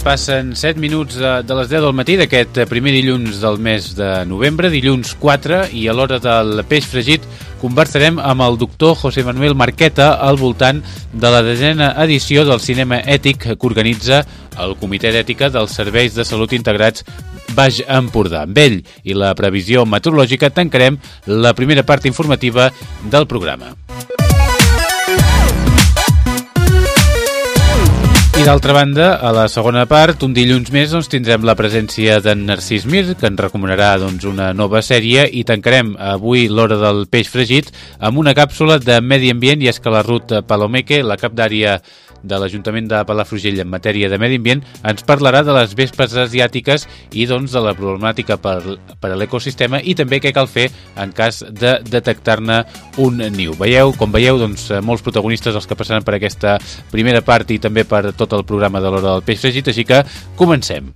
Passen 7 minuts de, de les 10 del matí d'aquest primer dilluns del mes de novembre, dilluns 4, i a l'hora del peix fregit conversarem amb el doctor José Manuel Marqueta al voltant de la desena edició del cinema ètic que organitza el Comitè d'Ètica dels Serveis de Salut Integrats Baix Empordà. Amb ell i la previsió meteorològica tancarem la primera part informativa del programa. I d'altra banda, a la segona part, un dilluns més, doncs, tindrem la presència d'en Narcís Mir, que ens recomanarà doncs, una nova sèrie, i tancarem avui l'hora del peix fregit amb una càpsula de medi ambient, i és que la Ruth Palomeque, la cap d'àrea de l'Ajuntament de Palafrugell en matèria de medi ambient ens parlarà de les vespes asiàtiques i doncs de la problemàtica per, per a l'ecosistema i també què cal fer en cas de detectar-ne un niu. Veieu, com veieu, doncs, molts protagonistes els que passaran per aquesta primera part i també per tot el programa de l'Hora del Peix Fregit, així que comencem.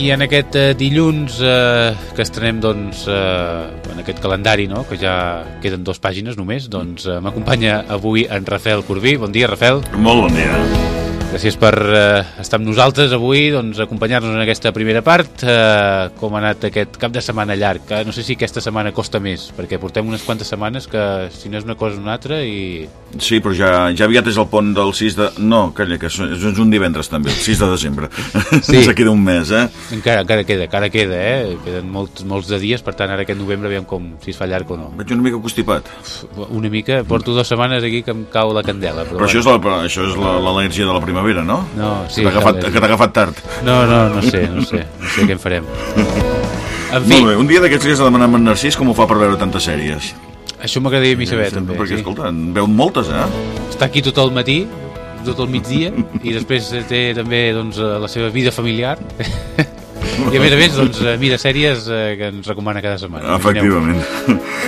I en aquest eh, dilluns eh, que estrenem doncs, eh, aquest calendari, no? que ja queden dues pàgines només, doncs eh, m'acompanya avui en Rafael Corbí. Bon dia, Rafael. Molt bon dia. Gràcies per eh, estar amb nosaltres avui, doncs, acompanyar-nos en aquesta primera part. Eh, com ha anat aquest cap de setmana llarg? Eh? No sé si aquesta setmana costa més, perquè portem unes quantes setmanes que si no és una cosa és una altra i... Sí, però ja, ja aviat és el pont del 6 de... No, calla, que és, és un divendres també, el 6 de desembre. Sí. Ens queda un mes, eh? Encara, encara queda, encara queda, eh? Queden molts, molts de dies, per tant, ara aquest novembre veiem com si es fa llarg o no. Veig una mica constipat. Una mica, porto dues setmanes aquí que em cau la candela. Però, però bueno. això és l'al·lèrgia de la primavera, no? No, sí, que t'ha agafat, agafat tard. No, no, no sé, no sé, no sé què en farem. En fi. Molt bé, un dia d'aquests dies de demanar amb en Narcís com ho fa per veure tantes sèries. Això m'agradaria a mi saber, sí, també. Perquè, sí. escolta, en veu moltes, eh? Està aquí tot el matí, tot el migdia, i després té també doncs, la seva vida familiar. I a més a més, doncs, eh, mira sèries eh, que ens recomana cada setmana. Efectivament.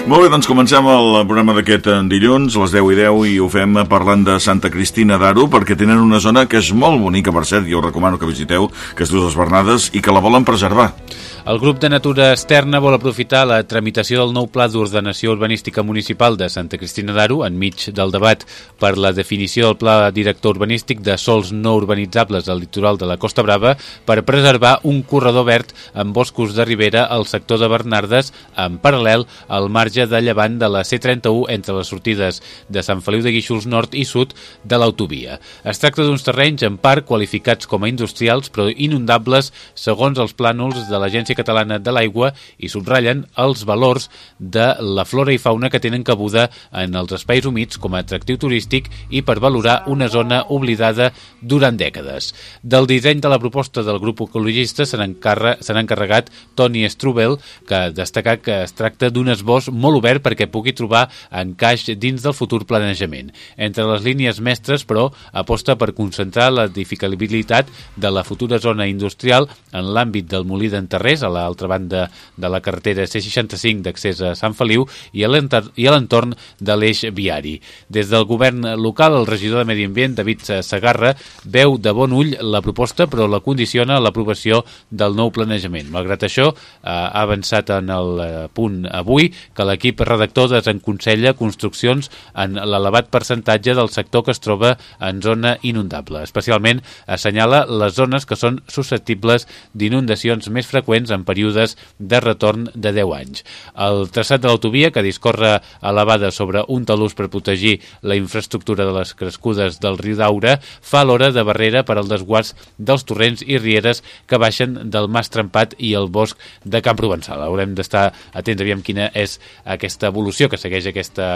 Molt bé, doncs comencem el programa d'aquest eh, dilluns, les 10 i 10, i ho fem parlant de Santa Cristina d'Aro, perquè tenen una zona que és molt bonica, per cert, i us recomano que visiteu, que és les Bernades, i que la volen preservar. El grup de Natura Externa vol aprofitar la tramitació del nou Pla d'Ordenació Urbanística Municipal de Santa Cristina d'Aro, enmig del debat per la definició del Pla Director Urbanístic de sols no urbanitzables al litoral de la Costa Brava, per preservar un corredor verd amb boscos de ribera al sector de Bernardes, en paral·lel al marge de llevant de la C31 entre les sortides de Sant Feliu de Guíxols nord i sud de l'autovia. Es tracta d'uns terrenys en part qualificats com a industrials però inundables segons els plànols de l'Agència Catalana de l'Aigua i subratllen els valors de la flora i fauna que tenen cabuda en els espais humits com a atractiu turístic i per valorar una zona oblidada durant dècades. Del disseny de la proposta del grup ecologista se n'ha encarregat Toni Strubel, que destaca que es tracta d'un esbós molt obert perquè pugui trobar encaix dins del futur planejament. Entre les línies mestres, però, aposta per concentrar l'edificabilitat de la futura zona industrial en l'àmbit del molí d'enterrers a l'altra banda de la carretera C65 d'accés a Sant Feliu i a l'entorn de l'eix viari. Des del govern local, el regidor de Medi Ambient, David Sagarra, veu de bon ull la proposta, però la condiciona a l'aprovació del nou planejament. Malgrat això, eh, ha avançat en el eh, punt avui que l'equip redactor desenconsella construccions en l'elevat percentatge del sector que es troba en zona inundable. Especialment assenyala les zones que són susceptibles d'inundacions més freqüents en períodes de retorn de 10 anys. El traçat de l'autovia, que discorre elevada sobre un talús per protegir la infraestructura de les crescudes del riu Daura, fa l'hora de barrera per al desguàs dels torrents i rieres que baixen del Mas Trempat i el bosc de Camp Provençal. Haurem d'estar atents aviam quina és aquesta evolució que segueix aquesta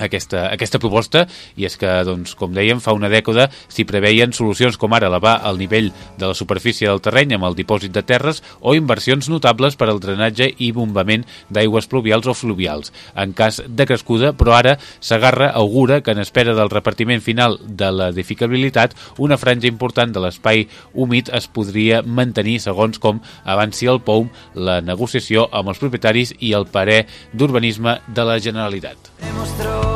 aquesta, aquesta proposta i és que, doncs, com dèiem, fa una dècada s'hi preveien solucions com ara elevar el nivell de la superfície del terreny amb el dipòsit de terres o inversions notables per al drenatge i bombament d'aigües pluvials o fluvials. En cas de crescuda, però ara s'agarra augura que en espera del repartiment final de l'edificabilitat, una franja important de l'espai humit es podria mantenir segons com avanci el POUM la negociació amb els propietaris i el parer d'urbanisme de la Generalitat.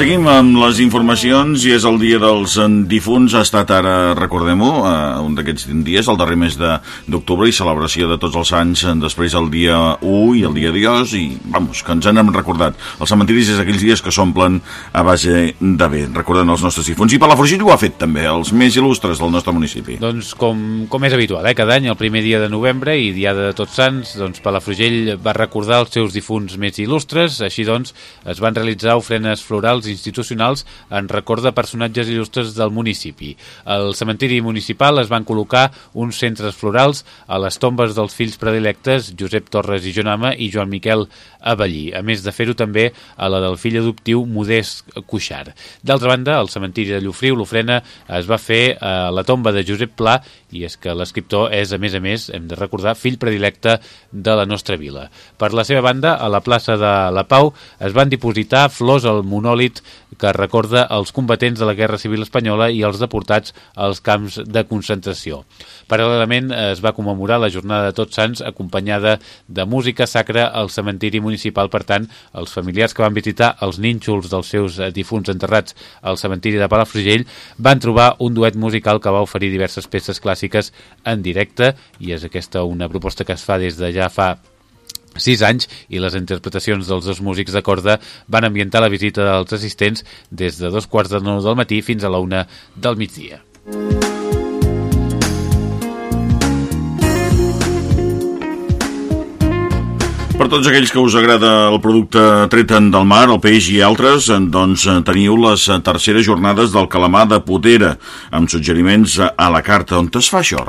Seguim amb les informacions i és el dia dels difunts. Ha estat ara, recordem-ho, eh, un d'aquests dies, el darrer mes d'octubre i celebració de tots els anys després del dia 1 i el dia Dios i, vamos, que ens en hem recordat. Els cementiris és aquells dies que s'omplen a base de bé, recordant els nostres difunts. I Palafrugell ho ha fet també, els més il·lustres del nostre municipi. Doncs com, com és habitual, eh? cada any, el primer dia de novembre i dia de Tots Sants, doncs Palafrugell va recordar els seus difunts més il·lustres, així doncs es van realitzar ofrenes florals institucionals en record de personatges il·lustres del municipi. Al cementiri municipal es van col·locar uns centres florals a les tombes dels fills predilectes Josep Torres i Jonama i Joan Miquel Avellí, a més de fer-ho també a la del fill adoptiu Modest Cuixart. D'altra banda, al cementiri de Llufriu l'ofrena es va fer a la tomba de Josep Pla i és que l'escriptor és, a més a més, hem de recordar, fill predilecte de la nostra vila. Per la seva banda, a la plaça de la Pau es van dipositar flors al monòlit que recorda els combatents de la Guerra Civil Espanyola i els deportats als camps de concentració. Paral·lelament es va commemorar la jornada de Tots Sants acompanyada de música sacra al cementiri municipal. Per tant, els familiars que van visitar els nínxols dels seus difunts enterrats al cementiri de Palafrugell van trobar un duet musical que va oferir diverses peces clàssiques en directe i és aquesta una proposta que es fa des de ja fa 6 anys i les interpretacions dels dos músics de corda van ambientar la visita dels assistents des de dos quarts de nou del matí fins a la una del migdia. Per tots aquells que us agrada el producte tret del mar, el peix i altres, doncs teniu les terceres jornades del calamar de Potera, amb suggeriments a la carta. On es fa això?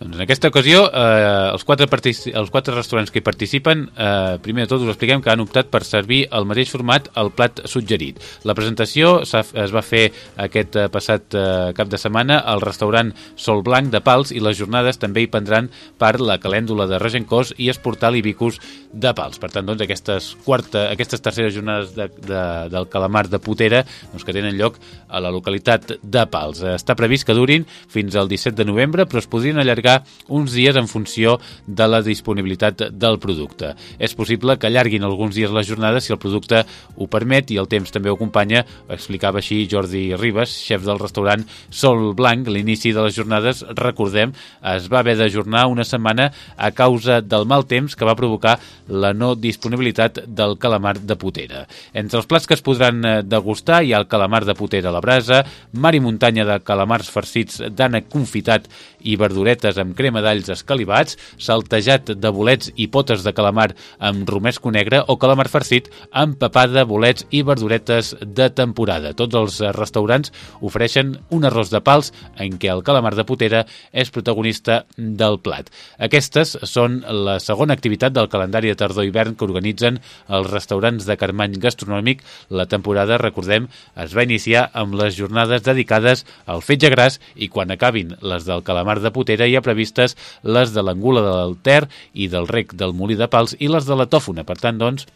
Doncs en aquesta ocasió, eh, els, quatre els quatre restaurants que hi participen, eh, primer de tot us expliquem que han optat per servir el mateix format al plat suggerit. La presentació es va fer aquest eh, passat eh, cap de setmana al restaurant Sol Blanc de Pals i les jornades també hi prendran per la calèndula de Regencós i Esportal i Vicus de Pals. Per tant, doncs, aquestes, quarta, aquestes terceres jornades de, de, del calamar de Potera doncs, que tenen lloc a la localitat de Pals. Està previst que durin fins al 17 de novembre, però es podrien allargar allargar uns dies en funció de la disponibilitat del producte. És possible que allarguin alguns dies la jornada si el producte ho permet i el temps també ho acompanya, explicava així Jordi Ribas, xef del restaurant Sol Blanc. L'inici de les jornades, recordem, es va haver d'ajornar una setmana a causa del mal temps que va provocar la no disponibilitat del calamar de potera. Entre els plats que es podran eh, degustar hi ha el calamar de potera a la brasa, mar i muntanya de calamars farcits d'ànec confitat i verduretes amb crema d'alls escalivats, saltejat de bolets i potes de calamar amb romesco negre o calamar farcit amb papada, bolets i verduretes de temporada. Tots els restaurants ofereixen un arròs de pals en què el calamar de potera és protagonista del plat. Aquestes són la segona activitat del calendari de tardor-hivern que organitzen els restaurants de Carmany Gastronòmic. La temporada, recordem, es va iniciar amb les jornades dedicades al fetge gras i quan acabin les del calamar de potera hi ha previstes les de l'Angula del Ter i del Rec del Molí de Pals i les de la Tòfona. Per tant, doncs,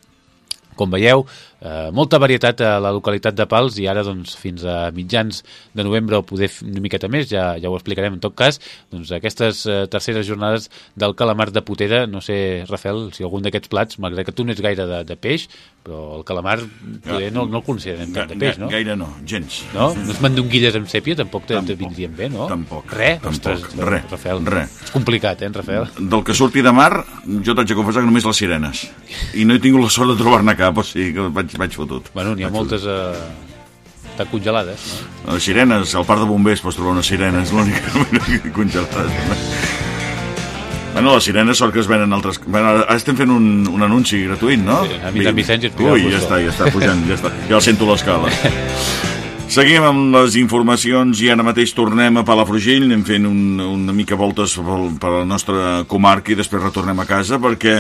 com veieu, eh, molta varietat a la localitat de Pals i ara doncs, fins a mitjans de novembre o poder una miqueta més, ja, ja ho explicarem en tot cas, doncs, aquestes eh, terceres jornades del calamar de Potera, no sé, Rafael, si algun d'aquests plats, malgrat que tu no ets gaire de, de peix, però el calamar poder no, no el considerem tant de peix, no? Gaire no, gens. No? Unes mandonguilles amb sèpia tampoc te, te vindrien bé, no? Tampoc. Re? Tampoc, Ostres, re, Rafael, re. És complicat, eh, Rafael? Del que surti de mar, jo t'haig de confessar que només les sirenes. I no he tingut la sort de trobar-ne cap, o sigui que vaig, vaig fotut. Bueno, n'hi ha vaig moltes... Eh estan congelades. No? Les sirenes, al parc de bombers pots trobar unes sirenes, l'única congelades. Bueno, les sirenes sort que es venen altres... Bueno, ara estem fent un, un anunci gratuït, no? Sí, a mi, a Vicenç pujava Ui, ja està, ja està pujant, ja està. Ja el sento a l'escala. Seguim amb les informacions i ara mateix tornem a Palafrugell, anem fent un, una mica voltes per, per la nostra comarca i després retornem a casa perquè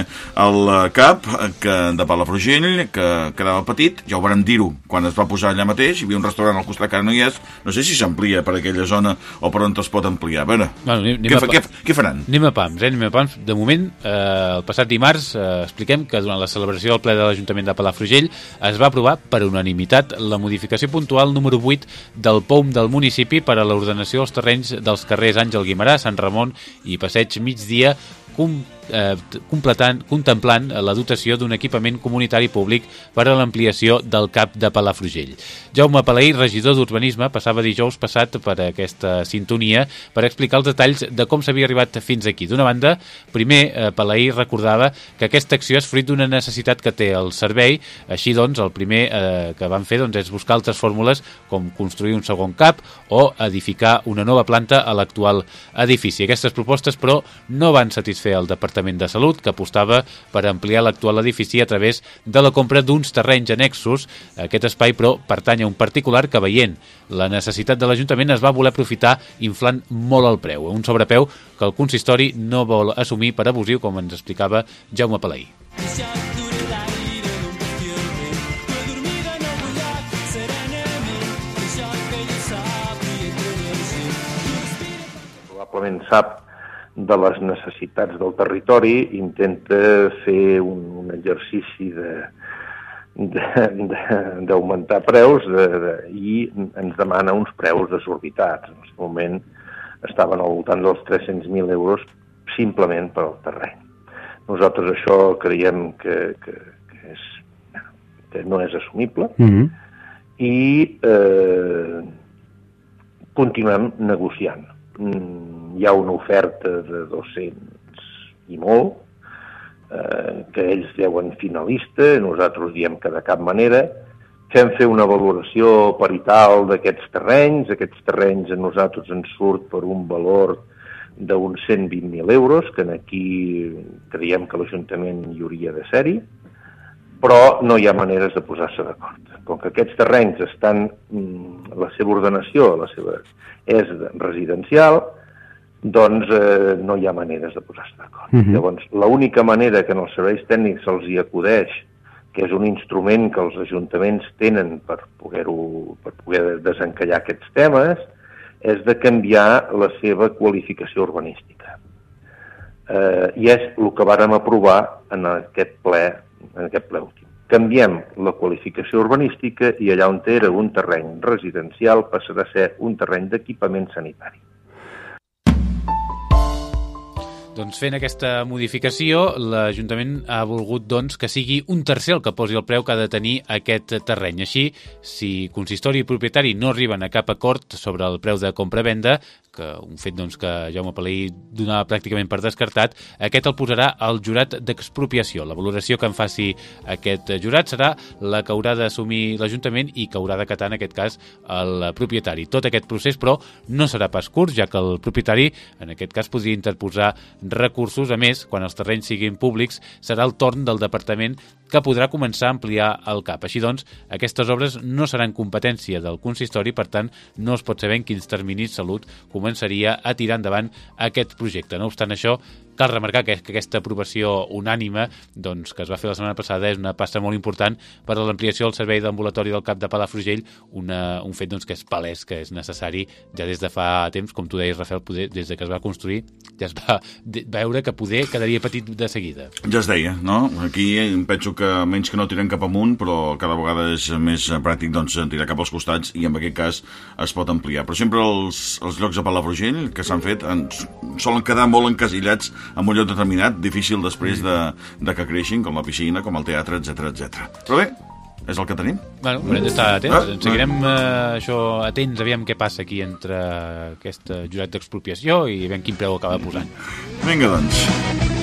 el CAP que, de Palafrugell, que quedava petit, ja ho vam dir-ho quan es va posar allà mateix, hi havia un restaurant al costat que ara no hi és, no sé si s'amplia per aquella zona o per on es pot ampliar. A veure, Bueno, anem- anem què, a què, què faran? Anem a pams, eh? Anem a pams. De moment, eh, el passat dimarts, eh, expliquem que durant la celebració del ple de l'Ajuntament de Palafrugell es va aprovar per unanimitat la modificació puntual número 8 del POUM del municipi per a l'ordenació dels terrenys dels carrers Àngel Guimarà, Sant Ramon i Passeig Migdia, com, eh, contemplant la dotació d'un equipament comunitari públic per a l'ampliació del CAP de Palafrugell. Jaume Palaí, regidor d'Urbanisme, passava dijous passat per aquesta sintonia per explicar els detalls de com s'havia arribat fins aquí. D'una banda, primer eh, Palaí recordava que aquesta acció és fruit d'una necessitat que té el servei, així doncs el primer eh, que van fer doncs, és buscar altres fórmules com construir un segon CAP o edificar una nova planta a l'actual edifici. Aquestes propostes, però, no van satisfer el Departament de Salut, que apostava per ampliar l'actual edifici a través de la compra d'uns terrenys annexos. Aquest espai, però, pertany a un particular que, veient la necessitat de l'Ajuntament, es va voler aprofitar inflant molt el preu, un sobrepreu que el consistori no vol assumir per abusiu, com ens explicava Jaume Palaí. probablement sap de les necessitats del territori, intenta fer un, un exercici de de- de- d'augmentar preus de, de, i ens demana uns preus desorbitats. En aquest moment estaven al voltant dels 300.000 euros simplement per al terreny. Nosaltres això creiem que, que, que, és, que no és assumible Mm -hmm. i eh, continuem negociant. Mm, hi ha una oferta de 200 i molt, eh, que ells deuen finalista, nosaltres diem que de cap manera, fem fer una valoració parital d'aquests terrenys, aquests terrenys a nosaltres ens surt per un valor d'uns 120.000 euros, que aquí creiem que l'Ajuntament hi hauria de ser-hi, però no hi ha maneres de posar-se d'acord. Com que aquests terrenys estan, mm, la seva ordenació la seva, és de- residencial, doncs eh, no hi ha maneres de posar-se d'acord. Mhm. Llavors, l'única manera que en els serveis tècnics se'ls hi acudeix, que és un instrument que els ajuntaments tenen per poder-ho per poder desencallar aquests temes, és de canviar la seva qualificació urbanística eh, i és el que vàrem aprovar en aquest ple, en aquest ple últim. Canviem la qualificació urbanística i allà on era un terreny residencial passarà a ser un terreny d'equipament sanitari. Doncs fent aquesta modificació, l'Ajuntament ha volgut doncs, que sigui un tercer el que posi el preu que ha de tenir aquest terreny. Així, si consistori i propietari no arriben a cap acord sobre el preu de compra-venda, que un fet doncs, que Jaume Palaí donava pràcticament per descartat, aquest el posarà al jurat d'expropiació. La valoració que en faci aquest jurat serà la que haurà d'assumir l'Ajuntament i que haurà d'acatar en aquest cas el propietari. Tot aquest procés, però, no serà pas curt, ja que el propietari, en aquest cas, podria interposar recursos. A més, quan els terrenys siguin públics, serà el torn del departament que podrà començar a ampliar el CAP. Així doncs, aquestes obres no seran competència del consistori, per tant, no es pot saber en quins terminis Salut començaria a tirar endavant aquest projecte. No obstant això, cal remarcar que, que aquesta aprovació unànime doncs, que es va fer la setmana passada és una passa molt important per a l'ampliació del servei d'ambulatori del CAP de Palafrugell, una, un fet doncs, que és palès, que és necessari ja des de fa temps, com tu deies, Rafael, poder, des de que es va construir, ja es va veure que poder quedaria petit de seguida. Ja es deia, no? Aquí penso que menys que no tiren cap amunt, però cada vegada és més pràctic doncs, tirar cap als costats i en aquest cas es pot ampliar. Però sempre els, els llocs a Palafrugell que s'han fet en, solen quedar molt encasillats en un lloc determinat, difícil després de, de que creixin, com la piscina, com el teatre, etc etc. Però bé, és el que tenim. Bueno, haurem d'estar atents. Ah, Seguirem eh, això atents, aviam què passa aquí entre aquest eh, jurat d'expropiació i aviam quin preu acaba posant. Vinga, doncs.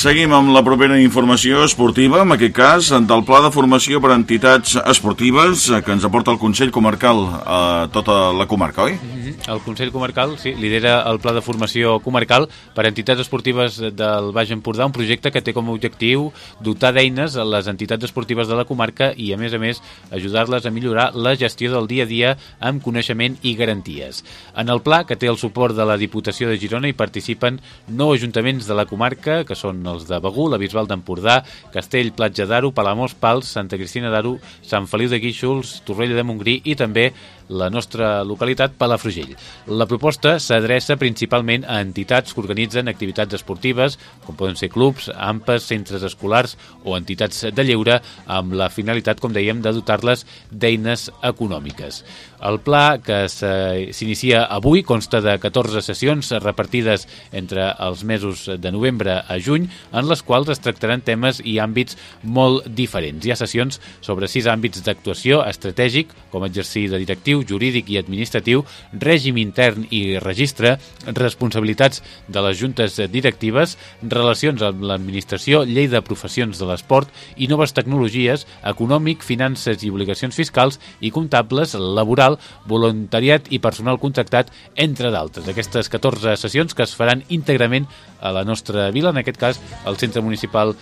Seguim amb la propera informació esportiva, en aquest cas, del pla de formació per a entitats esportives eh, que ens aporta el Consell Comarcal a tota la comarca, oi? -hmm. El Consell Comarcal, sí, lidera el pla de formació comarcal per a entitats esportives del Baix Empordà, un projecte que té com a objectiu dotar d'eines a les entitats esportives de la comarca i, a més a més, ajudar-les a millorar la gestió del dia a dia amb coneixement i garanties. En el pla, que té el suport de la Diputació de Girona, hi participen nou ajuntaments de la comarca, que són els de Begú, la Bisbal d'Empordà, Castell, Platja d'Aro, Palamós, Pals, Santa Cristina d'Aro, Sant Feliu de Guíxols, Torrella de Montgrí i també la nostra localitat, Palafrugell. La proposta s'adreça principalment a entitats que organitzen activitats esportives, com poden ser clubs, ampes, centres escolars o entitats de lleure, amb la finalitat, com dèiem, de dotar-les d'eines econòmiques. El pla, que s'inicia avui, consta de 14 sessions repartides entre els mesos de novembre a juny, en les quals es tractaran temes i àmbits molt diferents. Hi ha sessions sobre sis àmbits d'actuació estratègic, com exercir de directiu, jurídic i administratiu, règim intern i registre, responsabilitats de les juntes directives, relacions amb l'administració, llei de professions de l'esport i noves tecnologies, econòmic, finances i obligacions fiscals i comptables, laboral laboral, voluntariat i personal contractat, entre d'altres. Aquestes 14 sessions que es faran íntegrament a la nostra vila, en aquest cas al Centre Municipal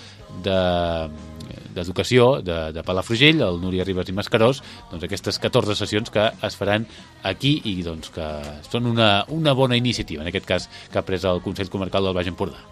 de d'Educació de, de Palafrugell, el Núria Ribas i Mascarós, doncs aquestes 14 sessions que es faran aquí i doncs que són una, una bona iniciativa, en aquest cas que ha pres el Consell Comarcal del Baix Empordà.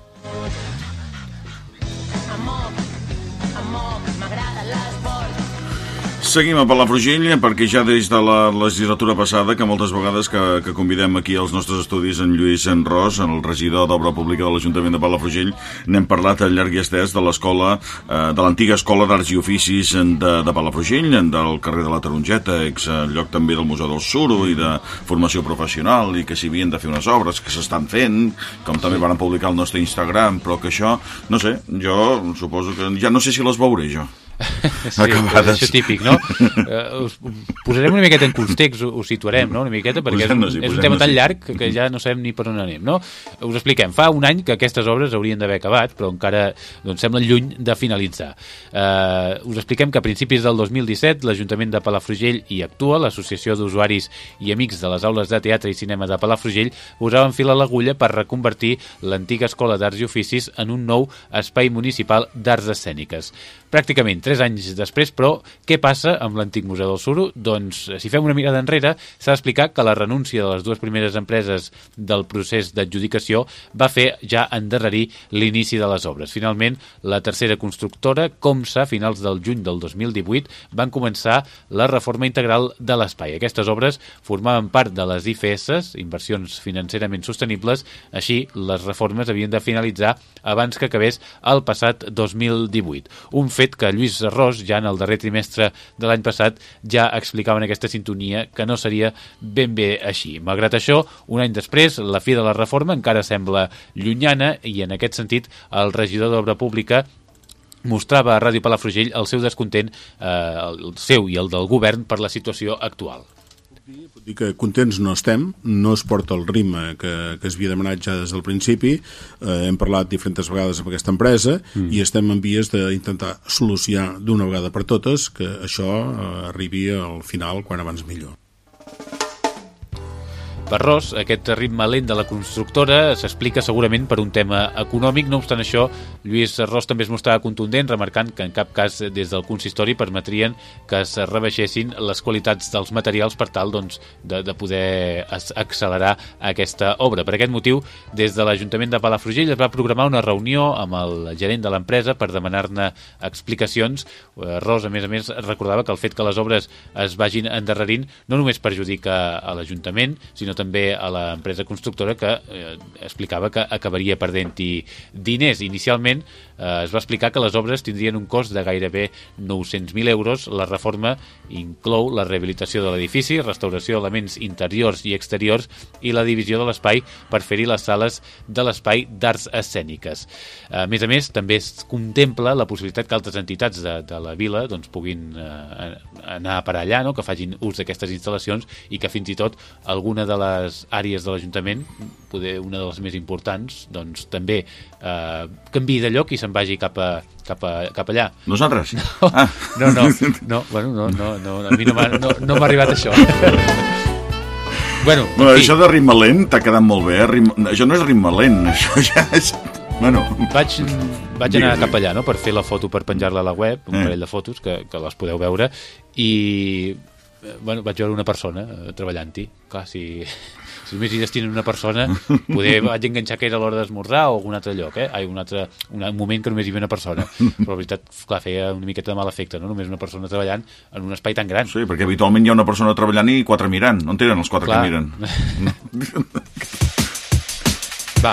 Seguim a Palafrugell perquè ja des de la legislatura passada que moltes vegades que, que convidem aquí als nostres estudis en Lluís Enros, en el regidor d'Obra Pública de l'Ajuntament de Palafrugell, n'hem parlat al llarg i estès de l'escola, eh, de l'antiga escola d'Arts i Oficis de, de Palafrugell, del carrer de la Tarongeta, ex lloc també del Museu del Suro i de formació professional i que s'hi havien de fer unes obres que s'estan fent, com també van publicar al nostre Instagram, però que això, no sé, jo suposo que ja no sé si les veuré jo. sí, Acabades. això típic, no? Uh, us posarem una miqueta en context, us situarem, no? Una miqueta, perquè és un, és un tema tan llarg que, que ja no sabem ni per on anem, no? Us expliquem, fa un any que aquestes obres haurien d'haver acabat, però encara doncs, semblen lluny de finalitzar. Uh, us expliquem que a principis del 2017 l'Ajuntament de Palafrugell hi actua, l'Associació d'Usuaris i Amics de les Aules de Teatre i Cinema de Palafrugell posaven fil a l'agulla per reconvertir l'antiga Escola d'Arts i Oficis en un nou espai municipal d'arts escèniques pràcticament 3 anys després, però què passa amb l'antic Museu del Suro? Doncs, si fem una mirada enrere, s'ha d'explicar que la renúncia de les dues primeres empreses del procés d'adjudicació va fer ja endarrerir l'inici de les obres. Finalment, la tercera constructora, Comsa, a finals del juny del 2018, van començar la reforma integral de l'espai. Aquestes obres formaven part de les IFS, inversions financerament sostenibles, així les reformes havien de finalitzar abans que acabés el passat 2018. Un fet que Lluís Arròs, ja en el darrer trimestre de l'any passat, ja explicava en aquesta sintonia que no seria ben bé així. Malgrat això, un any després, la fi de la reforma encara sembla llunyana i en aquest sentit el regidor d'Obra Pública mostrava a Ràdio Palafrugell el seu descontent, eh, el seu i el del govern, per la situació actual dir que contents no estem, no es porta el ritme que, que es havia demanat ja des del principi, eh, hem parlat diferents vegades amb aquesta empresa mm. i estem en vies d'intentar solucionar d'una vegada per totes que això eh, arribi al final quan abans millor. Per Ros, aquest ritme lent de la constructora s'explica segurament per un tema econòmic. No obstant això, Lluís Ros també es mostrava contundent, remarcant que en cap cas des del consistori permetrien que es rebaixessin les qualitats dels materials per tal doncs, de, de poder accelerar aquesta obra. Per aquest motiu, des de l'Ajuntament de Palafrugell es va programar una reunió amb el gerent de l'empresa per demanar-ne explicacions. Eh, Ros, a més a més, recordava que el fet que les obres es vagin endarrerint no només perjudica a l'Ajuntament, sinó també a l'empresa constructora que eh, explicava que acabaria perdent-hi diners. Inicialment eh, es va explicar que les obres tindrien un cost de gairebé 900.000 euros. La reforma inclou la rehabilitació de l'edifici, restauració d'elements interiors i exteriors i la divisió de l'espai per fer-hi les sales de l'espai d'arts escèniques. A més a més, també es contempla la possibilitat que altres entitats de, de la vila doncs, puguin eh, anar per allà, no? que facin ús d'aquestes instal·lacions i que fins i tot alguna de les àrees de l'Ajuntament, poder una de les més importants, doncs també eh, canvi de lloc i se'n vagi cap a, cap, a, cap allà. Nosaltres? No, ah. no, no, no, bueno, no, no, no, a mi no m'ha no, no arribat això. bueno, bueno això de ritme lent t'ha quedat molt bé, eh? Rim... això no és ritme lent, això ja és... Bueno. Vaig, vaig anar cap allà no? per fer la foto, per penjar-la a la web, un eh. parell de fotos que, que les podeu veure, i eh, bueno, vaig veure una persona eh, treballant-hi. Clar, si, si només hi destinen una persona, poder vaig enganxar que era l'hora d'esmorzar o algun altre lloc, eh? Ai, un altre un moment que només hi havia una persona. Però la veritat, clar, feia una miqueta de mal efecte, no? Només una persona treballant en un espai tan gran. Sí, perquè habitualment hi ha una persona treballant i quatre mirant. No en tenen els quatre clar. que miren? Va,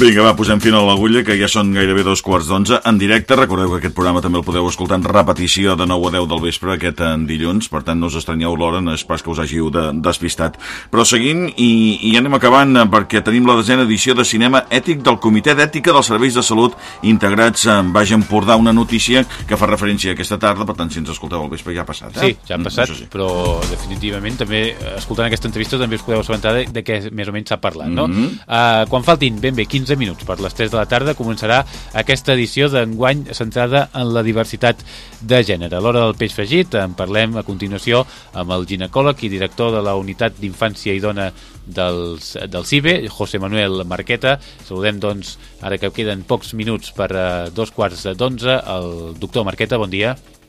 Vinga, va, posem fin a l'agulla, que ja són gairebé dos quarts d'onze. En directe, recordeu que aquest programa també el podeu escoltar en repetició de 9 a 10 del vespre, aquest en dilluns, per tant no us estranyeu l'hora, no és pas que us hàgiu de, despistat. Però seguint, i, i anem acabant, eh, perquè tenim la desena edició de cinema ètic del Comitè d'Ètica dels Serveis de Salut integrats en Baix Empordà, una notícia que fa referència a aquesta tarda, per tant, si ens escolteu al vespre ja ha passat, eh? Sí, ja ha passat, mm, sí. però definitivament també, eh, escoltant aquesta entrevista, també us podeu assabentar de, de què més o menys s'ha parlat, no? Mm -hmm. uh, quan faltin ben bé 15 minuts per les 3 de la tarda començarà aquesta edició d'enguany centrada en la diversitat de gènere. A l'hora del peix fregit en parlem a continuació amb el ginecòleg i director de la Unitat d'Infància i Dona dels, del CIBE, José Manuel Marqueta. Saludem, doncs, ara que queden pocs minuts per uh, dos quarts d'onze, el doctor Marqueta, bon dia. Bon dia,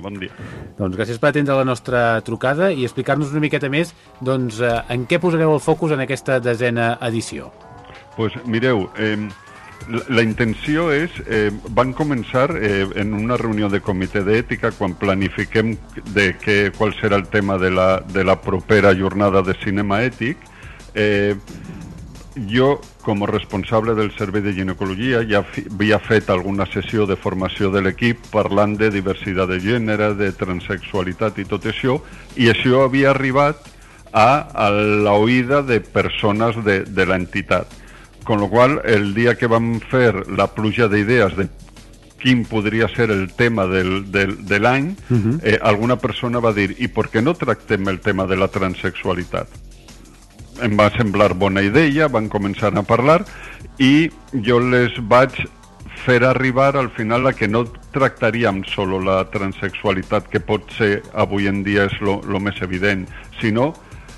bon dia. Doncs gràcies per atendre la nostra trucada i explicar-nos una miqueta més doncs, eh, en què posareu el focus en aquesta desena edició. Pues mireu, eh, la, la intenció és, eh, van començar eh, en una reunió de comitè d'ètica quan planifiquem de què, qual serà el tema de la, de la propera jornada de cinema ètic, eh, jo, com a responsable del servei de ginecologia, ja havia fet alguna sessió de formació de l'equip parlant de diversitat de gènere, de transexualitat i tot això, i això havia arribat a, a l'oïda de persones de, de l'entitat. Con lo qual, el dia que vam fer la pluja d'idees de quin podria ser el tema del, del, de l'any, uh -huh. eh, alguna persona va dir i per què no tractem el tema de la transexualitat? Em va semblar bona idea, van començar a parlar i jo les vaig fer arribar al final a que no tractaríem solo la transexualitat, que pot ser avui en dia és lo més evident, sinó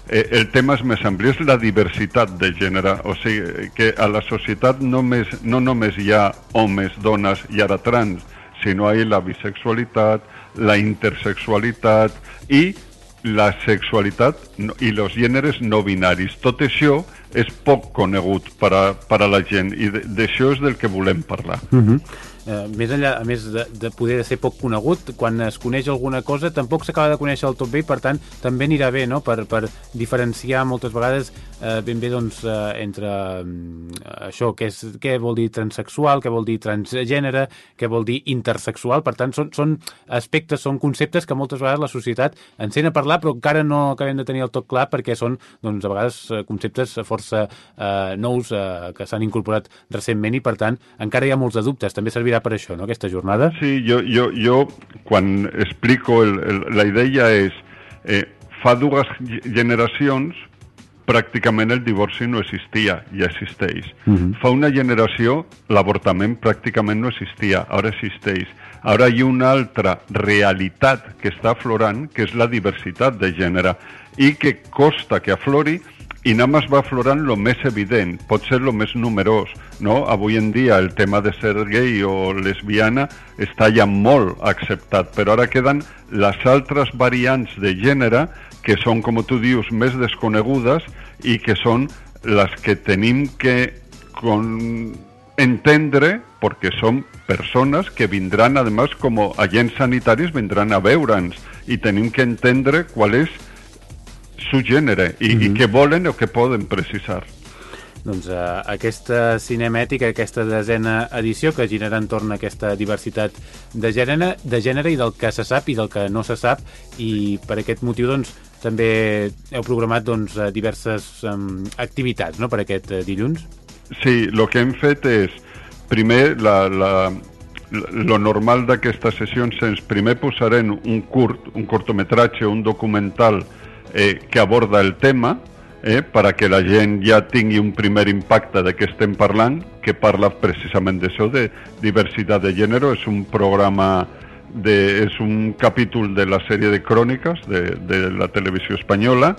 eh, el tema és més ampli, és la diversitat de gènere, o sigui, que a la societat només, no només hi ha homes, dones i ara trans, sinó hi ha la bisexualitat, la intersexualitat i la sexualitat i els gèneres no binaris. Tot això és poc conegut per a, per a la gent i d'això és del que volem parlar. Uh mhm. -huh eh, més enllà, a més de, de poder ser poc conegut, quan es coneix alguna cosa tampoc s'acaba de conèixer el tot bé i per tant també anirà bé no? per, per diferenciar moltes vegades eh, ben bé doncs, eh, entre eh, això, què, és, què vol dir transexual, què vol dir transgènere, què vol dir intersexual, per tant són, són aspectes, són conceptes que moltes vegades la societat encén a parlar però encara no acabem de tenir el tot clar perquè són doncs, a vegades eh, conceptes força eh, nous eh, que s'han incorporat recentment i per tant encara hi ha molts de dubtes, també servirà servirà per això, no?, aquesta jornada? Sí, jo, jo, jo quan explico, el, el, la idea és, eh, fa dues generacions pràcticament el divorci no existia, ja existeix. Uh mhm. -huh. Fa una generació l'avortament pràcticament no existia, ara existeix. Ara hi ha una altra realitat que està aflorant, que és la diversitat de gènere, i que costa que aflori i només va aflorant el més evident, pot ser el més numerós. No? Avui en dia el tema de ser gay o lesbiana està ja molt acceptat, però ara queden les altres variants de gènere que són, com tu dius, més desconegudes i que són les que tenim que con... entendre perquè són persones que vindran, además, com agents sanitaris, vindran a veure'ns i tenim que entendre qual és su gènere i, mm -hmm. i què volen o què poden precisar. Doncs uh, aquesta cinemètica, aquesta desena edició que girarà entorn a aquesta diversitat de gènere, de gènere i del que se sap i del que no se sap i per aquest motiu doncs, també heu programat doncs, eh, diverses um, activitats no?, per aquest uh, dilluns. Sí, el que hem fet és, primer, la, la, lo normal d'aquestes sessions és primer posarem un curt, un cortometratge, un documental eh, que aborda el tema eh, per a que la gent ja tingui un primer impacte de què estem parlant, que parla precisament d'això, de diversitat de gènere. És un programa, de, és un capítol de la sèrie de cròniques de, de la televisió espanyola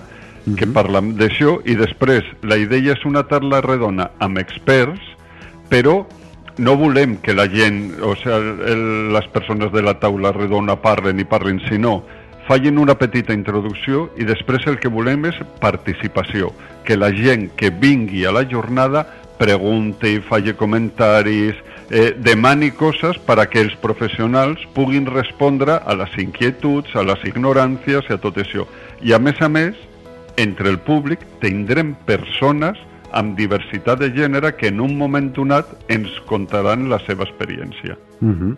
que uh -huh. parla d'això i després la idea és una tarda redona amb experts, però no volem que la gent, o sigui, el, les persones de la taula redona parlen i parlen, sinó facin una petita introducció i després el que volem és participació, que la gent que vingui a la jornada pregunti, faci comentaris, eh, demani coses per a que els professionals puguin respondre a les inquietuds, a les ignoràncies i a tot això. I a més a més, entre el públic tindrem persones amb diversitat de gènere que en un moment donat ens contaran la seva experiència. Mm -hmm.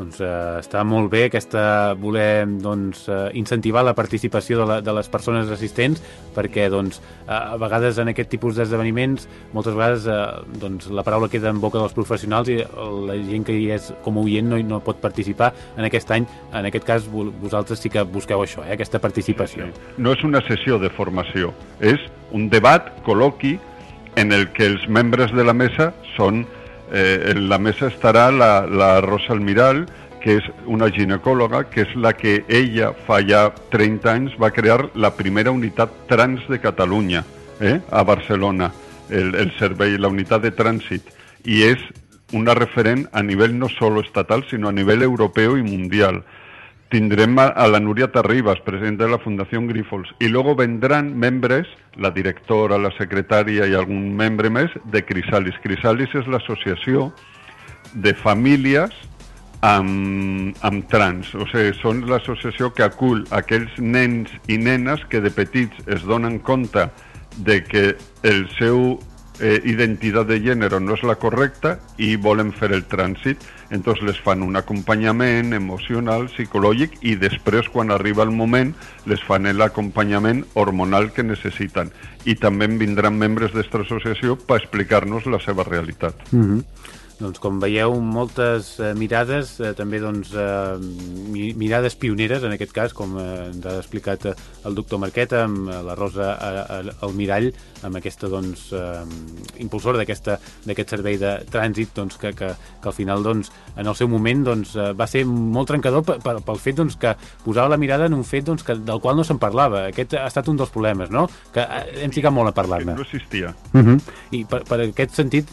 Doncs eh, està molt bé aquesta, voler doncs, eh, incentivar la participació de, la, de les persones assistents perquè doncs, a vegades en aquest tipus d'esdeveniments moltes vegades eh, doncs, la paraula queda en boca dels professionals i la gent que hi és com a oient no, no pot participar en aquest any, en aquest cas vosaltres sí que busqueu això, eh, aquesta participació. No és una sessió de formació, és un debat, col·loqui, en el que els membres de la mesa són eh, en la mesa estarà la, la Rosa Almiral, que és una ginecòloga, que és la que ella fa ja 30 anys va crear la primera unitat trans de Catalunya, eh, a Barcelona, el, el servei, la unitat de trànsit, i és una referent a nivell no solo estatal, sinó a nivell europeu i mundial tindrem a, la Núria Terribas, presidenta de la Fundació Grífols, i luego vendran membres, la directora, la secretària i algun membre més, de Crisalis. Crisalis és l'associació de famílies amb, amb trans, o sigui, són l'associació que acull aquells nens i nenes que de petits es donen compte de que el seu eh, identitat de gènere no és la correcta i volen fer el trànsit, entonces les fan un acompanyament emocional, psicològic i després, quan arriba el moment, les fan l'acompanyament hormonal que necessiten. I també vindran membres d'esta associació per explicar-nos la seva realitat. Mm -hmm. Doncs com veieu, moltes eh, mirades, eh, també doncs, eh, mi mirades pioneres, en aquest cas, com eh, ens ha explicat eh, el doctor Marqueta, amb eh, la Rosa al mirall, amb aquesta doncs, eh, impulsora d'aquest servei de trànsit, doncs, que, que, que al final, doncs, en el seu moment, doncs, eh, va ser molt trencador pel, pel fet doncs, que posava la mirada en un fet doncs, que, del qual no se'n parlava. Aquest ha estat un dels problemes, no? Que eh, hem ficat molt a parlar-ne. No existia. Uh -huh. I per, per aquest sentit...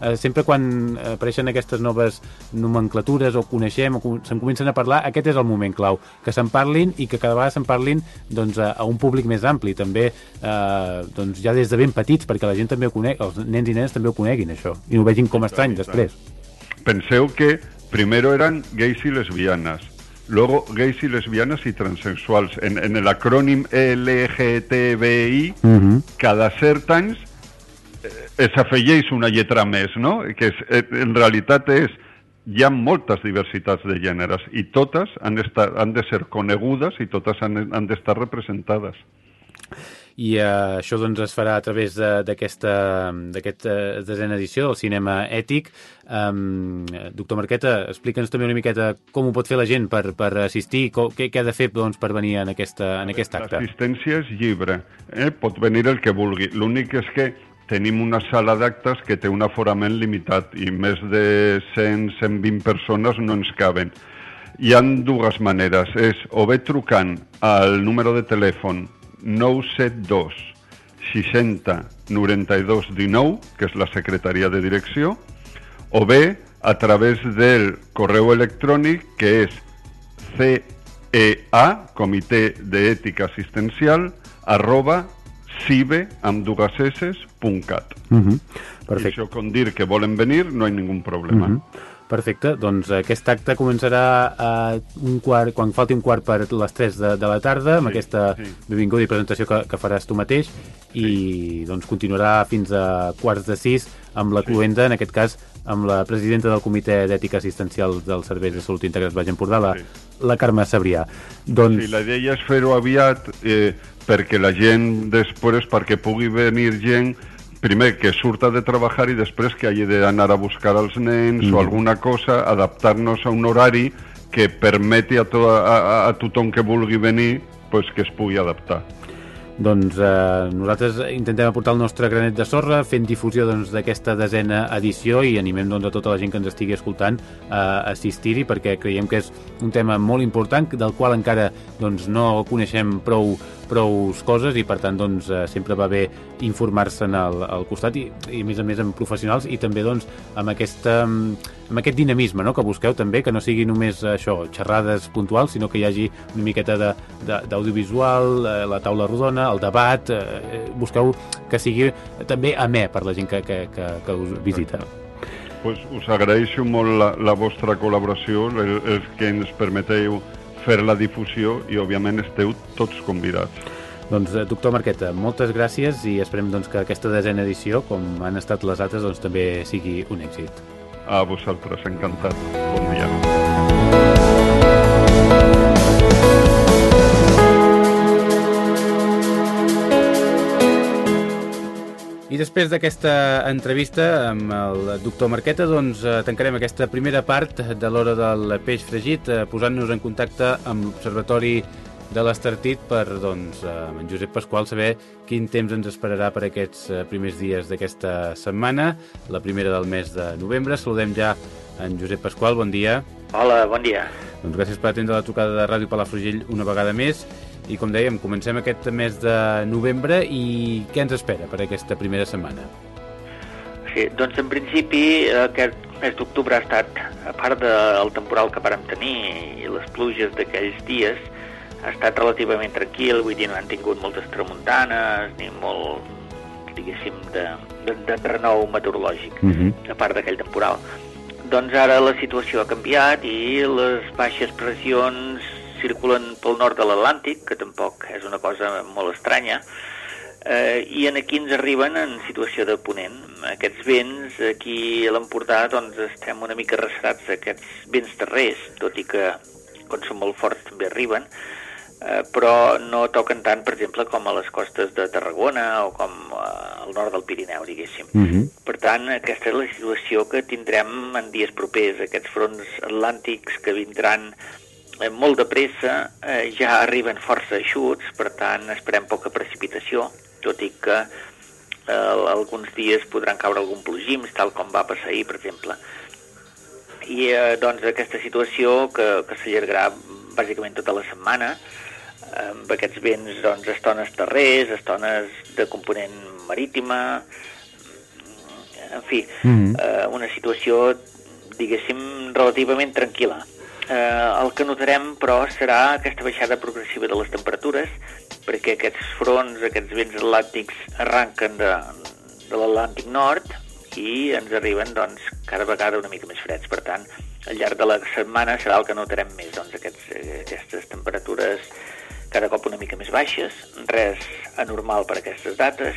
Eh, eh, sempre quan apareixen aquestes noves nomenclatures o coneixem o se'n comencen a parlar, aquest és el moment clau, que se'n parlin i que cada vegada se'n parlin doncs, a, a un públic més ampli, també eh, doncs, ja des de ben petits, perquè la gent també ho conec, els nens i nenes també ho coneguin, això, i ho vegin com estrany després. Penseu que primero eran gays y lesbianas, luego gays y lesbianas y transexuals. En, en el acrónim LGTBI, uh -huh. cada eh, s'afegeix una lletra més, no? que és, eh, en realitat és hi ha moltes diversitats de gèneres i totes han, estar, han de ser conegudes i totes han, han d'estar representades. I uh, això doncs, es farà a través d'aquesta aquest, uh, desena edició del cinema ètic. Um, doctor Marqueta, explica'ns també una miqueta com ho pot fer la gent per, per assistir, com, què, què ha de fer doncs, per venir en, aquesta, en aquest acte. L'assistència és llibre, eh? pot venir el que vulgui. L'únic és que tenim una sala d'actes que té un aforament limitat i més de 100-120 persones no ens caben. Hi han dues maneres, és o bé trucant al número de telèfon 972 60 92 19, que és la secretaria de direcció, o bé a través del correu electrònic que és CEA, Comitè d'Ètica Assistencial, arroba cibe amb dues S, punt cat. Uh -huh. Perfecte. I això com dir que volen venir no hi ha ningú problema. Uh -huh. Perfecte, doncs aquest acte començarà a un quart, quan falti un quart per les 3 de, de la tarda, amb Sí, aquesta sí. benvinguda i presentació que, que faràs tu mateix, i doncs continuarà fins a quarts de 6 amb la cluenda, en aquest cas amb la presidenta del Comitè d'Ètica Assistencial dels Serveis de Salut Integrats Baix Empordà, la, la Carme Sabrià. Doncs, Sí, la idea és fer-ho aviat eh, perquè la gent després, perquè pugui venir gent primer que surta de treballar i després que hagi d'anar a buscar els nens Mm. o alguna cosa, adaptar-nos a un horari que permeti a, to a, a, tothom que vulgui venir pues, que es pugui adaptar. Doncs eh, nosaltres intentem aportar el nostre granet de sorra fent difusió doncs, d'aquesta desena edició i animem doncs, a tota la gent que ens estigui escoltant a assistir-hi perquè creiem que és un tema molt important del qual encara doncs, no coneixem prou prou coses i per tant doncs, eh, sempre va bé informar-se'n al, al costat i, i a més a més amb professionals i també doncs, amb, aquesta, amb aquest dinamisme no? que busqueu també, que no sigui només això, xerrades puntuals, sinó que hi hagi una miqueta d'audiovisual, eh, la taula rodona, el debat, eh, busqueu que sigui també amè per la gent que, que, que, que us visita. Pues us agraeixo molt la, la vostra col·laboració, el, el que ens permeteu fer la difusió i òbviament esteu tots convidats. Doncs, eh, doctor Marqueta, moltes gràcies i esperem doncs, que aquesta desena edició, com han estat les altres, doncs, també sigui un èxit. A vosaltres, encantat. Bon dia. I després d'aquesta entrevista amb el doctor Marqueta, doncs eh, tancarem aquesta primera part de l'hora del peix fregit, eh, posant-nos en contacte amb l'Observatori de l'Estartit per, doncs, eh, amb en Josep Pasqual saber quin temps ens esperarà per aquests primers dies d'aquesta setmana, la primera del mes de novembre. Saludem ja en Josep Pasqual, bon dia. Hola, bon dia. Doncs gràcies per atendre la trucada de Ràdio Palafrugell una vegada més. I com dèiem, comencem aquest mes de novembre i què ens espera per aquesta primera setmana? Sí, doncs en principi aquest mes d'octubre ha estat, a part del temporal que vàrem tenir i les pluges d'aquells dies, ha estat relativament tranquil, vull dir, no han tingut moltes tramuntanes ni molt, diguéssim, de, de, de renou meteorològic, Mhm. a part d'aquell temporal. Doncs ara la situació ha canviat i les baixes pressions circulen pel nord de l'Atlàntic, que tampoc és una cosa molt estranya, eh, i en aquí ens arriben en situació de ponent. Aquests vents, aquí a l'Empordà, doncs estem una mica arrastrats aquests vents terrers, tot i que quan són molt forts també arriben, eh, però no toquen tant, per exemple, com a les costes de Tarragona o com eh, al nord del Pirineu, diguéssim. Mhm. Per tant, aquesta és la situació que tindrem en dies propers. Aquests fronts atlàntics que vindran molt de pressa, eh, ja arriben força eixuts, per tant, esperem poca precipitació, tot i que eh, alguns dies podran caure algun plogims, tal com va passar ahir, per exemple. I, eh, doncs, aquesta situació que, que s'allargarà bàsicament tota la setmana, amb aquests vents, doncs, estones terrers, estones de component marítima, en fi, Mhm. eh, una situació, diguéssim, relativament tranquil·la. Eh, el que notarem, però, serà aquesta baixada progressiva de les temperatures, perquè aquests fronts, aquests vents atlàntics arranquen de, de l'Atlàntic Nord i ens arriben, doncs, cada vegada una mica més freds. Per tant, al llarg de la setmana serà el que notarem més, doncs, aquests, eh, aquestes temperatures cada cop una mica més baixes, res anormal per aquestes dates,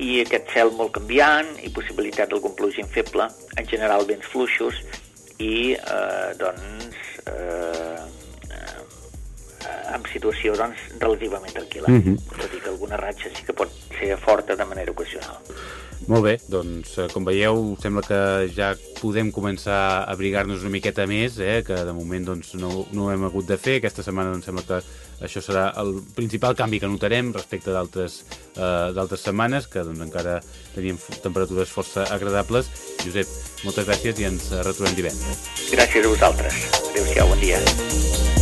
i aquest cel molt canviant i possibilitat d'algun plogim feble, en general vents fluixos i eh, doncs eh, eh, amb situació doncs, relativament tranquil·la, Mhm. tot i que alguna ratxa sí que pot ser forta de manera ocasional. Molt bé, doncs eh, com veieu sembla que ja podem començar a abrigar-nos una miqueta més, eh, que de moment doncs, no, no ho hem hagut de fer. Aquesta setmana doncs, sembla que això serà el principal canvi que notarem respecte d'altres eh, d'altres setmanes, que doncs, encara teníem temperatures força agradables. Josep, moltes gràcies i ens retrobem divendres. Gràcies a vosaltres. Adéu-siau, bon dia.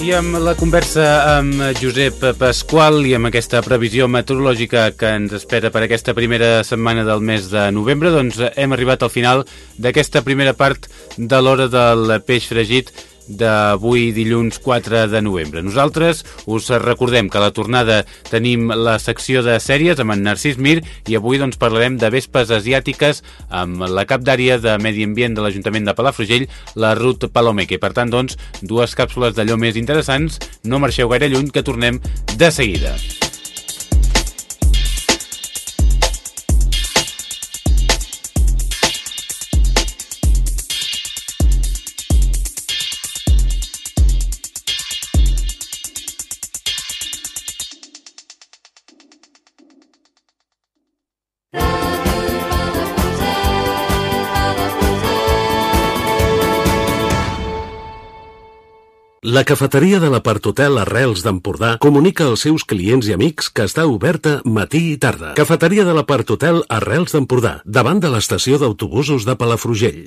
I amb la conversa amb Josep Pasqual i amb aquesta previsió meteorològica que ens espera per aquesta primera setmana del mes de novembre, doncs hem arribat al final d'aquesta primera part de l'hora del peix fregit d'avui dilluns 4 de novembre. Nosaltres us recordem que a la tornada tenim la secció de sèries amb en Narcís Mir i avui doncs parlarem de vespes asiàtiques amb la cap d'àrea de Medi Ambient de l'Ajuntament de Palafrugell, la Ruth Palomeque. Per tant, doncs, dues càpsules d'allò més interessants. No marxeu gaire lluny, que tornem de seguida. La cafeteria de l'Apart Hotel Arrels d'Empordà comunica als seus clients i amics que està oberta matí i tarda. Cafeteria de l'Apart Hotel Arrels d'Empordà, davant de l'estació d'autobusos de Palafrugell.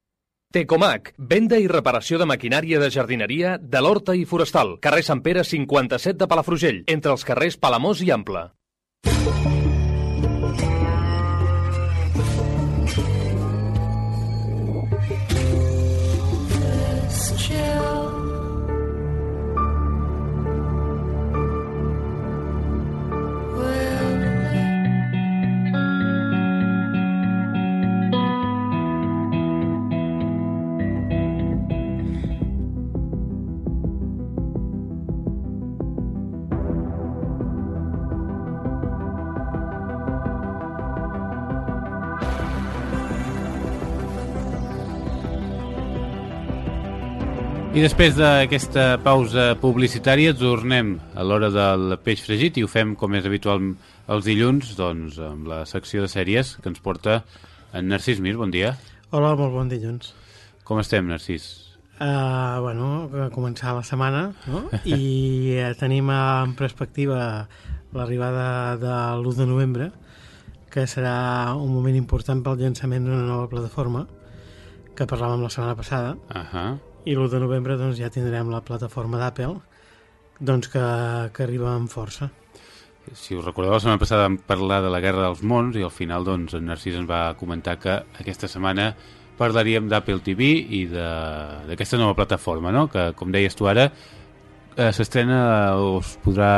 Tecomac, venda i reparació de maquinària de jardineria de l'Horta i Forestal, carrer Sant Pere 57 de Palafrugell, entre els carrers Palamós i Ample. I després d'aquesta pausa publicitària tornem a l'hora del peix fregit i ho fem com és habitual els dilluns doncs, amb la secció de sèries que ens porta en Narcís Mir. Bon dia. Hola, molt bon dilluns. Com estem, Narcís? Uh, bueno, a començar la setmana no? i uh, tenim en perspectiva l'arribada de l'1 de novembre que serà un moment important pel llançament d'una nova plataforma que parlàvem la setmana passada uh -huh. I l'1 de novembre doncs, ja tindrem la plataforma d'Apple doncs, que, que arriba amb força Si us recordeu, la setmana passada vam parlar de la Guerra dels Mons i al final doncs, en Narcís ens va comentar que aquesta setmana parlaríem d'Apple TV i d'aquesta nova plataforma, no? que com deies tu ara eh, s'estrena o es podrà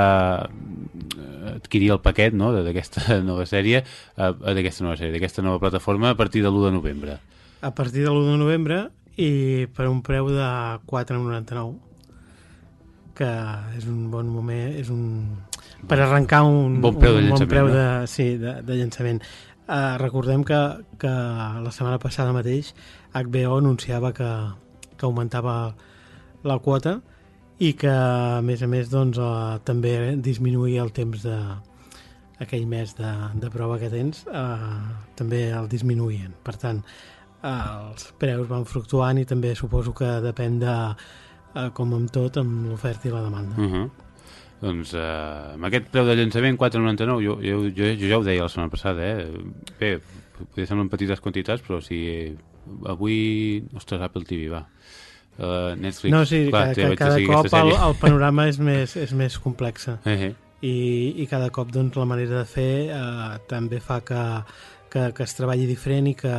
adquirir el paquet no? d'aquesta nova sèrie eh, d'aquesta nova sèrie, d'aquesta nova plataforma a partir de l'1 de novembre a partir de l'1 de novembre i per un preu de 4,99 que és un bon moment és un... per arrencar un bon preu de un llançament, bon preu no? de, sí, de, de llançament. Uh, recordem que, que la setmana passada mateix HBO anunciava que, que augmentava la quota i que a més a més doncs, uh, també disminuïa el temps de aquell mes de, de prova que tens. Uh, també el disminuïen. Per tant els preus van fluctuant i també suposo que depèn de uh, com amb tot amb l'oferta i la demanda uh -huh. doncs eh, amb aquest preu de llançament 4,99 jo, jo, jo, jo ja ho deia la setmana passada eh? bé, podria semblar en petites quantitats però si avui ostres, Apple TV va uh, Netflix no, sí, clar, que, té- que cada cop el, el panorama és més, és més complex Eh, eh. i, i cada cop doncs, la manera de fer eh, també fa que, que, que es treballi diferent i que,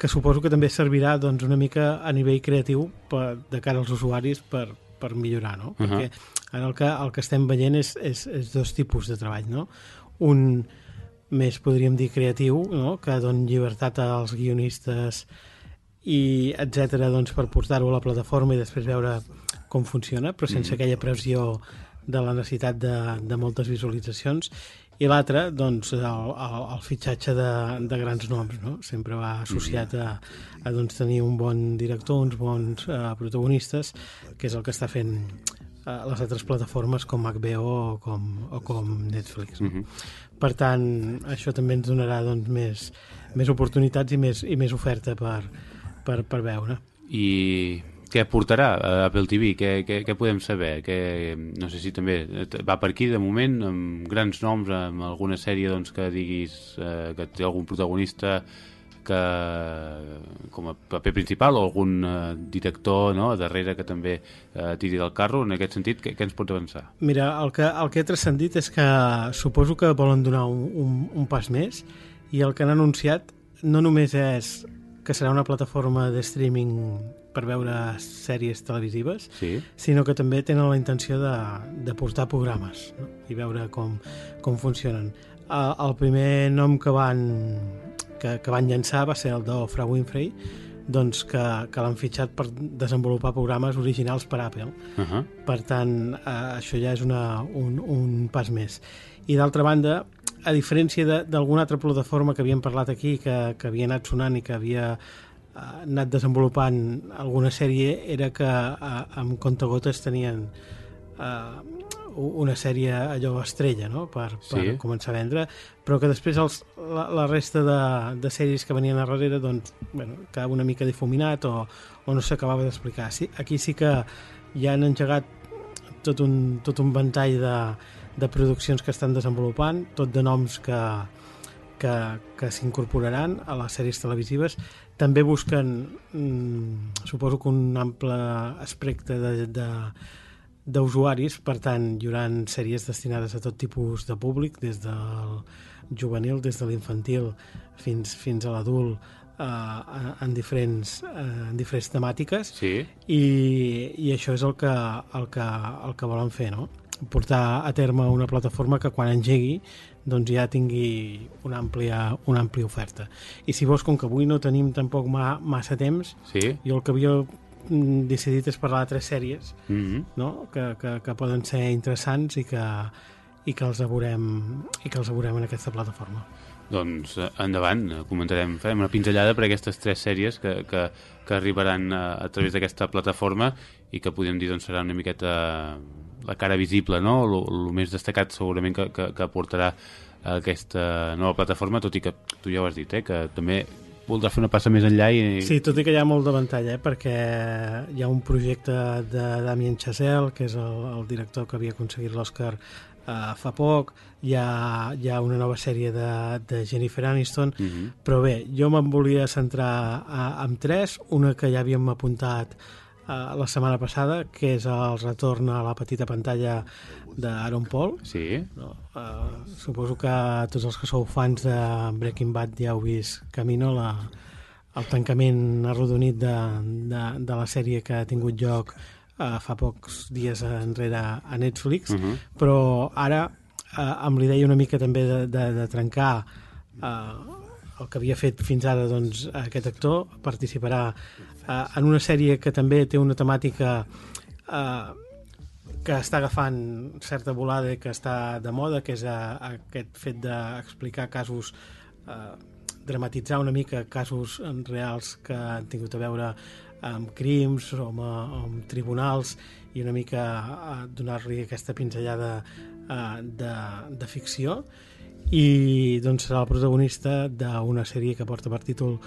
que suposo que també servirà doncs, una mica a nivell creatiu per, de cara als usuaris per, per millorar, no? Uh -huh. Perquè ara el que, el que estem veient és, és, és dos tipus de treball, no? Un més, podríem dir, creatiu, no? que doni llibertat als guionistes i etc doncs, per portar-ho a la plataforma i després veure com funciona, però sense Mhm. aquella pressió de la necessitat de, de moltes visualitzacions i l'altre, doncs, el, el, el fitxatge de, de grans noms, no? Sempre va associat a, a doncs, tenir un bon director, uns bons uh, protagonistes, que és el que està fent a les altres plataformes com HBO o com, o com Netflix. No? Mhm. Per tant, això també ens donarà doncs, més, més oportunitats i més, i més oferta per, per, per veure. I què portarà a Apple TV? Què, què, què podem saber? Que, no sé si també va per aquí de moment, amb grans noms, amb alguna sèrie doncs, que diguis eh, que té algun protagonista que com a paper principal o algun eh, director no, darrere que també eh, tiri del carro en aquest sentit, què, què ens pots avançar? Mira, el que, el que he transcendit és que suposo que volen donar un, un, un pas més i el que han anunciat no només és que serà una plataforma de streaming per veure sèries televisives, Sí? sinó que també tenen la intenció de, de portar programes no? i veure com, com funcionen. El, el primer nom que van, que, que van llançar va ser el d'Ofra Winfrey, doncs que, que l'han fitxat per desenvolupar programes originals per Apple. Uh -huh. Per tant, eh, això ja és una, un, un pas més. I d'altra banda, a diferència de- d'alguna altra plataforma que havíem parlat aquí, que, que havia anat sonant i que havia anat desenvolupant alguna sèrie, era que eh, amb comptagotes tenien eh, una sèrie allò estrella no? per, per Sí. començar a vendre però que després els, la, la resta de, de sèries que venien a darrere doncs, bueno, quedava una mica difuminat o, o no s'acabava d'explicar sí, aquí sí que ja han engegat tot un, tot un ventall de, de produccions que estan desenvolupant tot de noms que, que, que s'incorporaran a les sèries televisives també busquen mm, suposo que un ample espectre de, de, d'usuaris, per tant, hi haurà sèries destinades a tot tipus de públic, des del juvenil, des de l'infantil fins, fins a l'adult, eh, en, diferents, eh, en diferents temàtiques Sí? i, i això és el que, el, que, el que volen fer, no? portar a terme una plataforma que quan engegui doncs ja tingui una àmplia, una àmplia oferta. I si vols, com que avui no tenim tampoc ma, massa temps, Sí? jo el que havia mm, decidit és parlar de tres sèries Mm -hmm. no? que, que, que poden ser interessants i que, i que els veurem i que els veurem en aquesta plataforma. Doncs eh, endavant, eh, comentarem, farem una pinzellada per aquestes tres sèries que, que, que arribaran a, a través d'aquesta plataforma i que podem dir doncs, serà una miqueta la cara visible, no? el més destacat segurament que, que, que aportarà aquesta nova plataforma, tot i que tu ja ho has dit, eh? que també voldrà fer una passa més enllà i... Sí, tot i que hi ha molt de ventall, eh? perquè hi ha un projecte de Damien Chazelle, que és el, el director que havia aconseguit l'Oscar eh, fa poc, hi ha, hi ha una nova sèrie de, de Jennifer Aniston, Mm -hmm. però bé, jo me'n volia centrar a, en tres, una que ja havíem apuntat eh, la setmana passada, que és el retorn a la petita pantalla d'Aaron Paul, Sí? no? Uh, suposo que tots els que sou fans de Breaking Bad ja heu vist Camino, la, el tancament arrodonit de, de, de la sèrie que ha tingut lloc uh, fa pocs dies enrere a Netflix, Uh -huh. però ara uh, amb l'idea una mica també de, de, de trencar uh, el que havia fet fins ara doncs, aquest actor participarà uh, en una sèrie que també té una temàtica uh, que està agafant certa volada que està de moda, que és a, a aquest fet d'explicar casos, eh, dramatitzar una mica casos eh, reals que han tingut a veure amb crims o amb, o amb tribunals i una mica eh, donar-li aquesta pinzellada eh, de, de ficció i doncs serà el protagonista d'una sèrie que porta per títol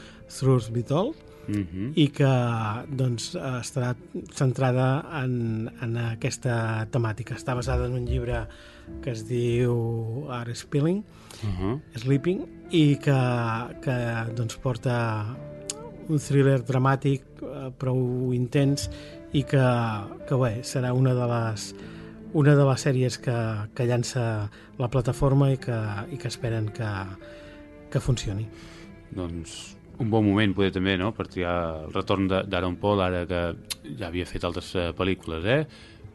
Be Told Mm -hmm. i que doncs, estarà centrada en, en aquesta temàtica. Està basada en un llibre que es diu Art Spilling, Uh -huh. Sleeping, i que, que doncs, porta un thriller dramàtic eh, prou intens i que, que bé, serà una de les una de les sèries que, que llança la plataforma i que, i que esperen que, que funcioni. doncs un bon moment poder també no? per triar el retorn d'Aaron Paul ara que ja havia fet altres eh, pel·lícules eh?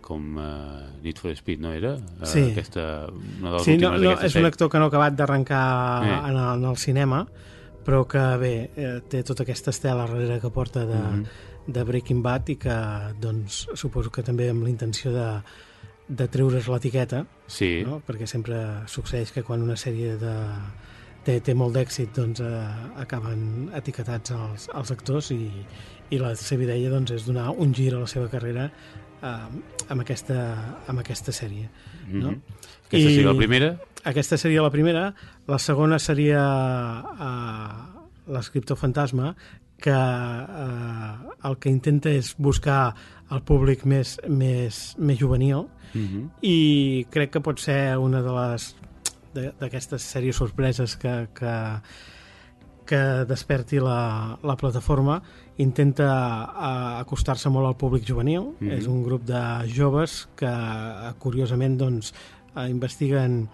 com uh, Need for Speed no era? Eh, Sí. aquesta, una de les Sí, no, últimes no, és un actor que no ha acabat d'arrencar Eh. en, el, en el cinema, però que bé, eh, té tota aquesta estela darrere que porta de, Mhm. de Breaking Bad i que doncs, suposo que també amb la intenció de, de treure's l'etiqueta, sí, no? perquè sempre succeeix que quan una sèrie de, té, té molt d'èxit doncs eh, acaben etiquetats els, els actors i, i la seva idea doncs, és donar un gir a la seva carrera uh, amb, aquesta, amb aquesta sèrie. No? Mhm. Aquesta seria la primera? Aquesta seria la primera. La segona seria uh, l'escriptor fantasma, que uh, el que intenta és buscar el públic més, més, més juvenil Mhm. i crec que pot ser una de les de- d'aquestes sèries sorpreses que, que, que desperti la, la plataforma intenta acostar-se molt al públic juvenil Mhm. és un grup de joves que curiosament doncs, eh, investiguen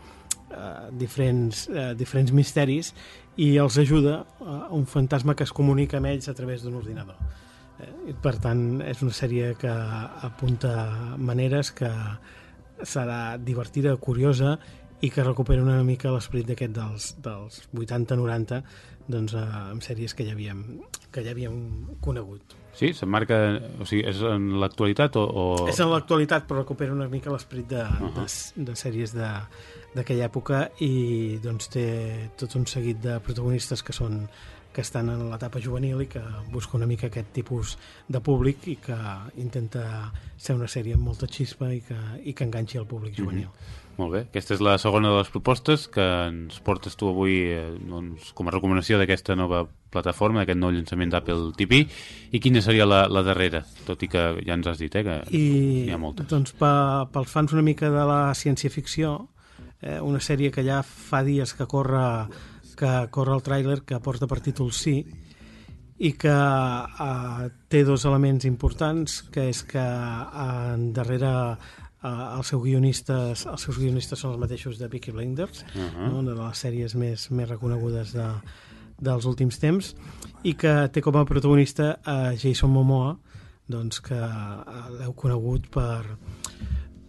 eh, diferents, eh, diferents misteris i els ajuda eh, un fantasma que es comunica amb ells a través d'un ordinador per tant és una sèrie que apunta maneres que serà divertida, curiosa i que recupera una mica l'esperit d'aquest dels, dels 80-90 doncs, eh, amb sèries que ja havíem, que ja havíem conegut. Sí, s'emmarca... O sigui, és en l'actualitat o, o... És en l'actualitat, però recupera una mica l'esperit de, uh Uh-huh. -huh. de, de sèries de- d'aquella època i doncs té tot un seguit de protagonistes que són que estan en l'etapa juvenil i que busca una mica aquest tipus de públic i que intenta ser una sèrie amb molta xispa i que, i que enganxi el públic juvenil. Molt bé, aquesta és la segona de les propostes que ens portes tu avui eh, doncs, com a recomanació d'aquesta nova plataforma, d'aquest nou llançament d'Apple TV. I quina seria la, la darrera? Tot i que ja ens has dit, eh, que I n'hi ha moltes. doncs pe, pels fans una mica de la ciència-ficció, eh, una sèrie que ja fa dies que corre que corre el tràiler que porta per títol Sí i que eh, té dos elements importants que és que eh, darrere eh, els seus guionistes els seus guionistes són els mateixos de Peaky Blinders Uh-huh. no? una de les sèries més, més reconegudes de, dels últims temps i que té com a protagonista a Jason Momoa doncs que eh, l'heu conegut per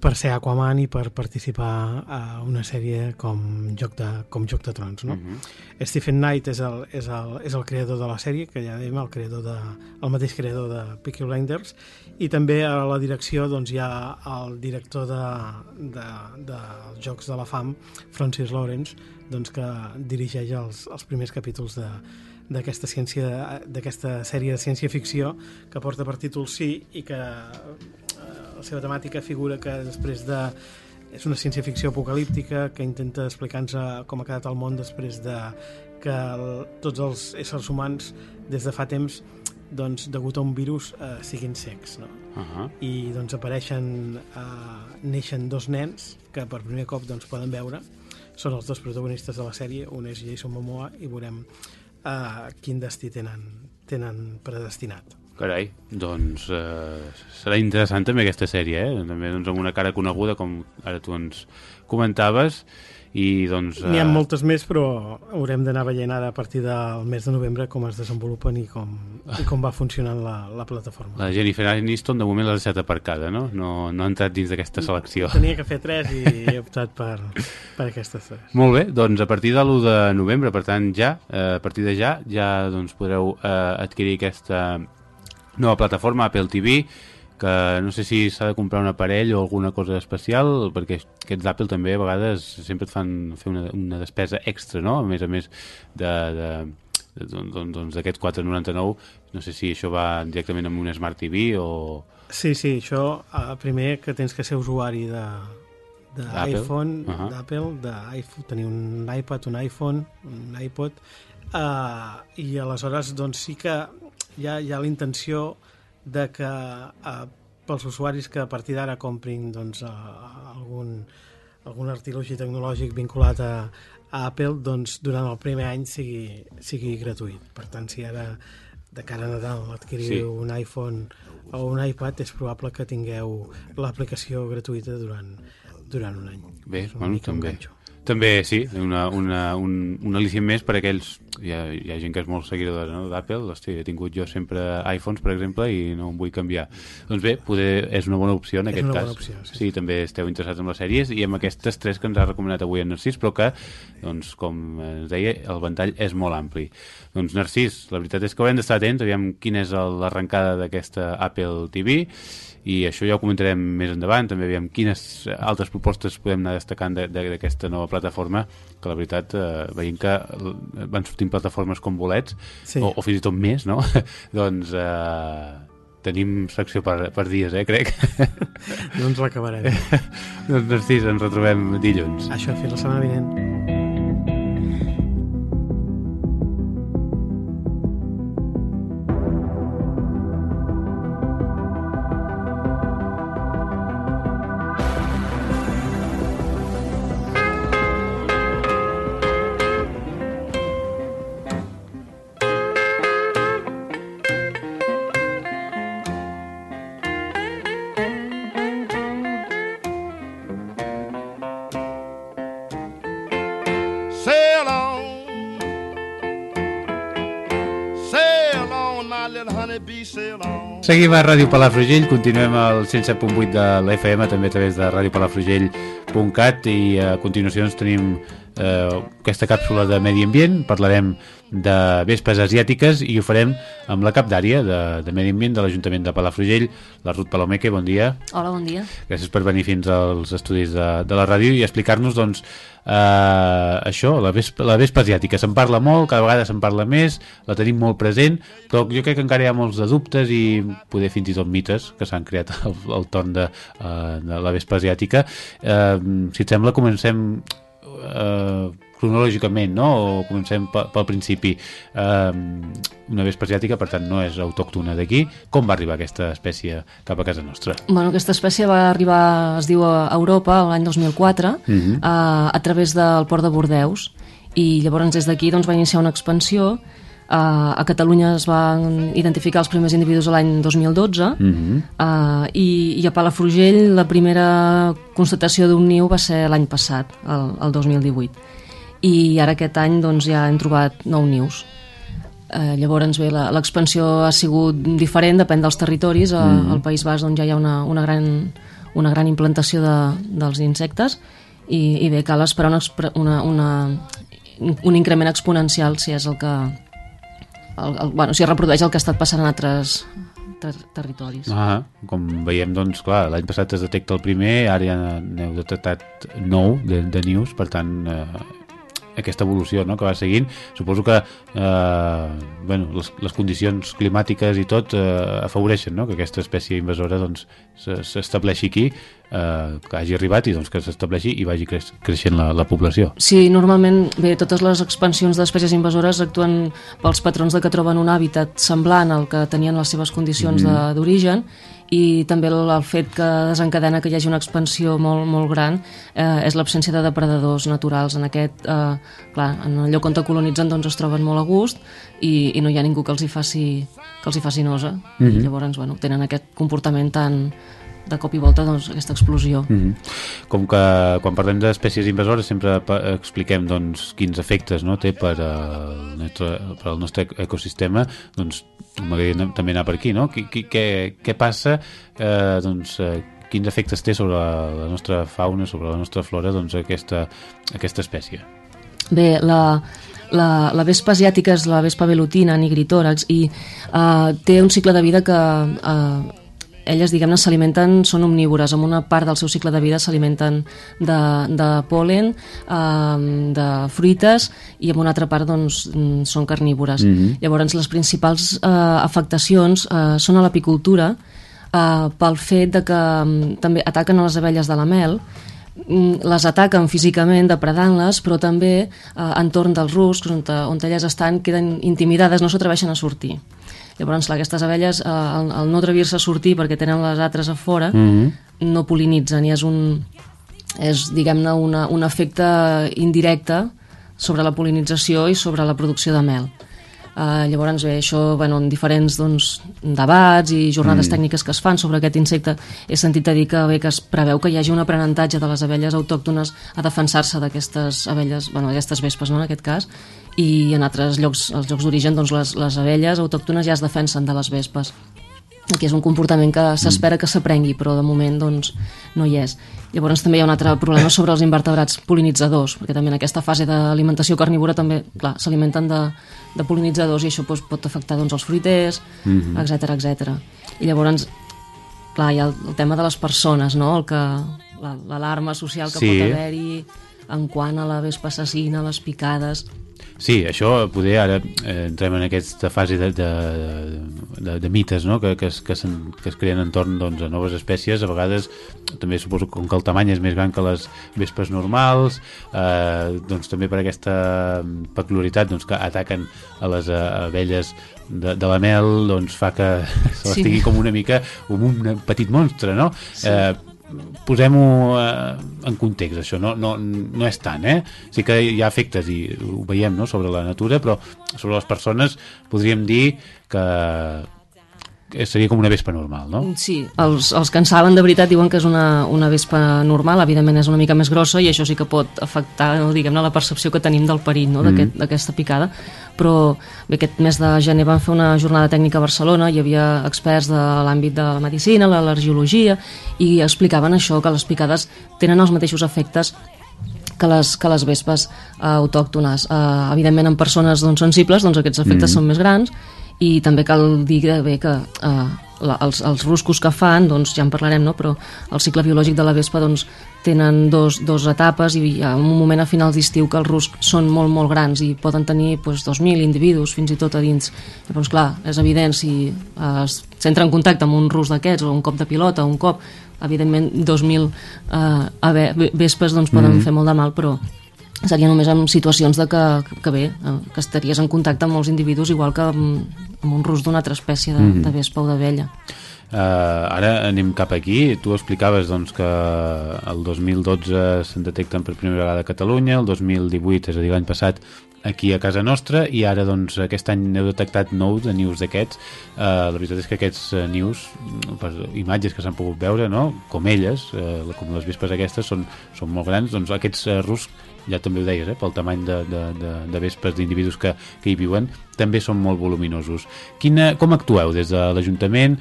per ser Aquaman i per participar a una sèrie com Joc de, com Joc de Trons, no? Mhm. Stephen Knight és el, és, el, és el creador de la sèrie, que ja dèiem, el, creador de, el mateix creador de Peaky Blinders, i també a la direcció doncs, hi ha el director de, de, de Jocs de la Fam, Francis Lawrence, doncs, que dirigeix els, els primers capítols de, d'aquesta ciència d'aquesta sèrie de ciència-ficció que porta per títol Sí i que la seva temàtica figura que després de és una ciència-ficció apocalíptica que intenta explicar-nos com ha quedat el món després de que el, tots els éssers humans des de fa temps doncs, degut a un virus eh, siguin secs no? Uh -huh. i doncs apareixen eh, neixen dos nens que per primer cop doncs, poden veure són els dos protagonistes de la sèrie un és Jason Momoa i veurem eh, quin destí tenen, tenen predestinat Carai, doncs eh, serà interessant també aquesta sèrie, eh? També doncs, amb una cara coneguda, com ara tu ens comentaves, i doncs... N'hi ha moltes més, però haurem d'anar veient ara a partir del mes de novembre com es desenvolupen i com, i com va funcionant la, la plataforma. La Jennifer Aniston de moment l'ha deixat aparcada, no? No, no ha entrat dins d'aquesta selecció. Tenia que fer tres i he optat per, per aquestes tres. Molt bé, doncs a partir de l'1 de novembre, per tant ja, eh, a partir de ja, ja doncs, podreu eh, adquirir aquesta nova plataforma Apple TV, que no sé si s'ha de comprar un aparell o alguna cosa especial, perquè aquests d'Apple també a vegades sempre et fan fer una, una despesa extra, no? A més a més de, de, doncs, doncs, d'aquests 4,99 no sé si això va directament amb un Smart TV o... Sí, sí, això eh, primer que tens que ser usuari de d'iPhone, Uh -huh. d'Apple, d'iPhone, tenir un iPad, un iPhone, un iPod, uh, i aleshores doncs sí que hi ha, hi ha la intenció de que uh, pels usuaris que a partir d'ara comprin doncs, uh, algun, algun artilugi tecnològic vinculat a, a Apple, doncs durant el primer any sigui, sigui gratuït. Per tant, si ara de cara a Nadal adquiriu Sí. un iPhone o un iPad, és probable que tingueu l'aplicació gratuïta durant, durant un any. Bé, És bueno, també. ganxo. També, sí, una, una, un, un al·licient més per a aquells... Hi ha, hi ha gent que és molt seguidora no, d'Apple, hosti, he tingut jo sempre iPhones, per exemple, i no em vull canviar. Doncs bé, poder, és una bona opció en És aquest cas. opció, sí. sí, també esteu interessats en les sèries i amb aquestes tres que ens ha recomanat avui en Narcís, però que, doncs, com ens deia, el ventall és molt ampli. Doncs, Narcís, la veritat és que haurem d'estar atents, aviam quina és l'arrencada d'aquesta Apple TV, i això ja ho comentarem més endavant, també aviam quines altres propostes podem anar destacant de- de- d'aquesta nova plataforma, que la veritat, eh, veient que l- van sortint plataformes com bolets, Sí. o, o fins i tot més, no? doncs eh, tenim secció per, per dies, eh, crec. No ens l'acabarem. doncs, Narcís, ens retrobem dilluns. Això, fins la setmana vinent. Seguim a Ràdio Palafrugell, continuem al 107.8 de l'FM, també a través de radiopalafrugell.cat i a continuació ens tenim eh, aquesta càpsula de medi ambient, parlarem de vespes asiàtiques i ho farem amb la cap d'àrea de, de Medi Ambient de l'Ajuntament de Palafrugell, la Ruth Palomeque, bon dia. Hola, bon dia. Gràcies per venir fins als estudis de, de la ràdio i explicar-nos, doncs, eh, això, la vespa, la vespa asiàtica. Se'n parla molt, cada vegada se'n parla més, la tenim molt present, però jo crec que encara hi ha molts de dubtes i poder fins i tot mites que s'han creat al, al torn de, eh, de la vespa asiàtica. Eh, si et sembla, comencem eh, cronològicament, no? O comencem pe- pel principi. Eh, una vespa asiàtica, per tant, no és autòctona d'aquí. Com va arribar aquesta espècie cap a casa nostra? Bueno, aquesta espècie va arribar, es diu, a Europa l'any 2004 Mhm. a, a través del port de Bordeus i llavors des d'aquí doncs, va iniciar una expansió Uh, a Catalunya es van identificar els primers individus l'any 2012 Mhm. uh, i, i a Palafrugell la primera constatació d'un niu va ser l'any passat, el, el 2018 i ara aquest any doncs, ja hem trobat nou nius Eh, llavors bé, la- l'expansió ha sigut diferent, depèn dels territoris. A, Mhm. Al País Basc doncs, ja hi ha una, una, gran, una gran implantació de, dels insectes i, i bé, cal esperar una, una, una, un increment exponencial si és el que el, el, bueno, si es reprodueix el que ha estat passant en altres ter territoris. Ah, com veiem, doncs, clar, l'any passat es detecta el primer, ara ja n'heu detectat nou de, de nius, per tant, eh, aquesta evolució no, que va seguint, suposo que eh, bueno, les, les condicions climàtiques i tot eh, afavoreixen no, que aquesta espècie invasora doncs, se- s'estableixi aquí, eh, que hagi arribat i doncs, que s'estableixi i vagi creix, creixent la, la població. Sí, normalment, bé, totes les expansions d'espècies invasores actuen pels patrons de que troben un hàbitat semblant al que tenien les seves condicions de- d'origen i també el, el fet que desencadena que hi hagi una expansió molt, molt gran eh, és l'absència de depredadors naturals. En aquest, eh, clar, en el lloc on te colonitzen doncs, es troben molt a gust i, i no hi ha ningú que els hi faci, que els hi faci nosa. Mhm. I llavors, bueno, tenen aquest comportament tan de cop i volta doncs, aquesta explosió. Mm -hmm. Com que quan parlem d'espècies invasores sempre expliquem doncs, quins efectes no, té per, al nostre, per al nostre ecosistema, doncs m'agradaria també anar per aquí, no? Qui, què, què passa, eh, doncs, eh, quins efectes té sobre la, nostra fauna, sobre la nostra flora, doncs, aquesta, aquesta espècie? Bé, la, la, la vespa asiàtica és la vespa velutina, nigritòrax, i uh, té un cicle de vida que uh, elles, diguem-ne, s'alimenten, són omnívores, amb una part del seu cicle de vida s'alimenten de, de pol·len, uh, de fruites, i amb una altra part, doncs, mm, són carnívores. Mhm. Llavors, les principals uh, afectacions uh, són a l'apicultura, uh, pel fet de que um, també ataquen a les abelles de la mel, mm, les ataquen físicament depredant-les, però també eh, entorn dels ruscs, on, on elles estan, queden intimidades, no s'atreveixen a sortir. Llavors, clar, aquestes abelles, eh, al, al no atrevir-se a sortir perquè tenen les altres a fora, Mhm. no pol·linitzen i és un, és, diguem-ne, una, un efecte indirecte sobre la pol·linització i sobre la producció de mel. Uh, llavors, bé, això, bueno, en diferents doncs, debats i jornades Mm. tècniques que es fan sobre aquest insecte, he sentit a dir que, bé, que es preveu que hi hagi un aprenentatge de les abelles autòctones a defensar-se d'aquestes abelles, bueno, d'aquestes vespes, no, en aquest cas, i en altres llocs, els llocs d'origen, doncs les, les abelles autòctones ja es defensen de les vespes. Aquí és un comportament que s'espera que s'aprengui, però de moment doncs, no hi és. Llavors també hi ha un altre problema sobre els invertebrats polinitzadors, perquè també en aquesta fase d'alimentació carnívora també, s'alimenten de, de polinitzadors i això doncs, pot afectar doncs, els fruiters, etc etc. I llavors, clar, hi ha el, el tema de les persones, no? El que, la- l'alarma social que Sí. pot haver-hi en quant a la vespa assassina, les picades... Sí, això poder ara eh, entrem en aquesta fase de, de, de, de mites no? que, que, es, que, sen, que es creen entorn doncs, a noves espècies, a vegades també suposo que com que el tamany és més gran que les vespes normals eh, doncs també per aquesta peculiaritat doncs, que ataquen a les eh, abelles de, de la mel doncs fa que se les Sí. tingui com una mica com un petit monstre no? Sí. eh, posem-ho eh, en context això, no, no, no és tant eh? sí que hi ha efectes i ho veiem no? sobre la natura, però sobre les persones podríem dir que seria com una vespa normal, no? Sí, els, els que en saben de veritat diuen que és una, una vespa normal, evidentment és una mica més grossa i això sí que pot afectar no, diguem-ne la percepció que tenim del perill no, Mm. d'aquesta picada però bé, aquest mes de gener van fer una jornada tècnica a Barcelona hi havia experts de l'àmbit de la medicina, l'al·lergiologia i explicaven això, que les picades tenen els mateixos efectes que les, que les vespes eh, autòctones. Eh, evidentment, en persones doncs, sensibles doncs, aquests efectes Mhm. són més grans i també cal dir que, bé, que eh, la, els, els ruscos que fan, doncs ja en parlarem, no? però el cicle biològic de la vespa doncs, tenen dos, dos etapes i hi ha un moment a finals d'estiu que els ruscs són molt, molt grans i poden tenir doncs, 2.000 individus fins i tot a dins. Llavors, clar, és evident, si eh, s'entra en contacte amb un rus d'aquests o un cop de pilota o un cop, evidentment 2.000 eh, vespes doncs, poden Mhm. fer molt de mal, però seria només en situacions de que, que bé, eh, que estaries en contacte amb molts individus igual que amb, amb un rus d'una altra espècie de, Mhm. de vespa o d'abella. Uh, ara anem cap aquí. Tu explicaves doncs, que el 2012 se'n detecten per primera vegada a Catalunya, el 2018, és a dir, l'any passat, aquí a casa nostra, i ara doncs, aquest any n'heu detectat nou de nius d'aquests. Uh, la veritat és que aquests nius, mm, per imatges que s'han pogut veure, no? com elles, uh, com les vespes aquestes, són, són molt grans, doncs aquests uh, ruscs ja també ho deies, eh, pel tamany de, de, de, de vespes d'individus que, que hi viuen, també són molt voluminosos. Quina, com actueu des de l'Ajuntament?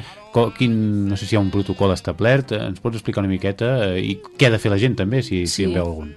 Quin, no sé si hi ha un protocol establert, eh, ens pots explicar una miqueta eh, i què ha de fer la gent també, si, si Sí. en veu algun.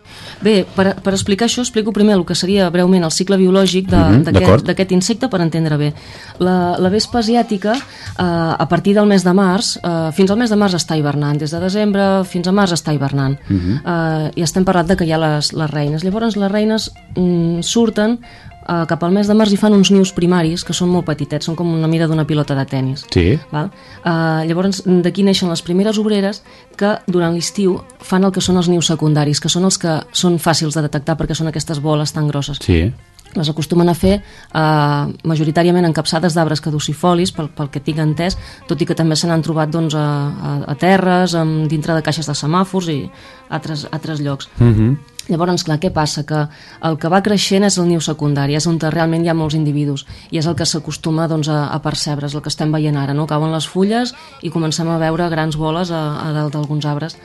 Bé, per, per explicar això explico primer el que seria breument el cicle biològic de- Mhm, d'aquest d'acord. d'aquest insecte per entendre bé. La, la vespa asiàtica, eh, a partir del mes de març, eh, fins al mes de març està hivernant, des de desembre fins a març està hivernant. Mhm. eh, i estem parlant de que hi ha les, les reines. Llavors les reines mm, surten eh, cap al mes de març i fan uns nius primaris que són molt petitets, són com una mida d'una pilota de tennis. Sí. Val? Uh, llavors, d'aquí neixen les primeres obreres que durant l'estiu fan el que són els nius secundaris, que són els que són fàcils de detectar perquè són aquestes boles tan grosses. Sí. Les acostumen a fer uh, majoritàriament en capçades d'arbres caducifolis, pel, pel que tinc entès, tot i que també se n'han trobat doncs, a, a, a terres, amb, dintre de caixes de semàfors i altres, altres llocs. Mhm. Llavors, clar, què passa? Que el que va creixent és el niu secundari, és on realment hi ha molts individus i és el que s'acostuma doncs, a, a percebre, és el que estem veient ara, no? Cauen les fulles i comencem a veure grans boles a, a dalt d'alguns arbres.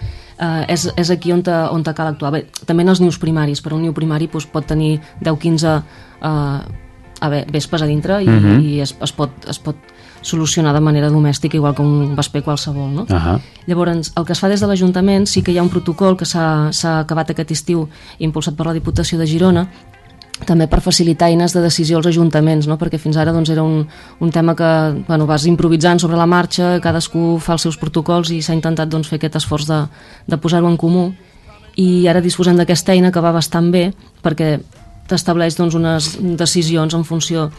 Uh, és, és aquí on, te, on te cal actuar. Bé, també en els nius primaris, però un niu primari doncs, pot tenir 10-15 uh, a veure, vespes a dintre i, Mhm. i es, es, pot, es pot solucionar de manera domèstica igual que un vesper qualsevol, no? Ahà. Llavors, el que es fa des de l'Ajuntament sí que hi ha un protocol que s'ha acabat aquest estiu impulsat per la Diputació de Girona també per facilitar eines de decisió als ajuntaments, no? perquè fins ara doncs, era un, un tema que bueno, vas improvisant sobre la marxa, cadascú fa els seus protocols i s'ha intentat doncs, fer aquest esforç de, de posar-ho en comú i ara disposem d'aquesta eina que va bastant bé perquè t'estableix doncs, unes decisions en funció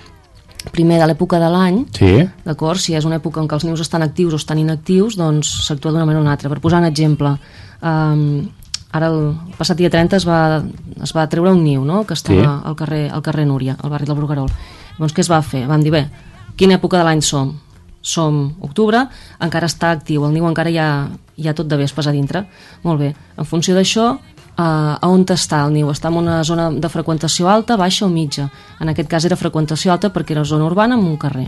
primer de l'època de l'any Sí. D'acord? Si és una època en què els nius estan actius o estan inactius, doncs s'actua d'una manera o una altra. Per posar un exemple, um, ara el passat dia 30 es va, es va treure un niu, no?, que estava Sí. al, carrer, al carrer Núria, al barri del Bruguerol. Llavors, què es va fer? Vam dir, bé, quina època de l'any som? Som octubre, encara està actiu, el niu encara hi ha, hi ha tot de vespes a dintre. Molt bé, en funció d'això, uh, a on està el niu? Està en una zona de freqüentació alta, baixa o mitja? En aquest cas era freqüentació alta perquè era zona urbana amb un carrer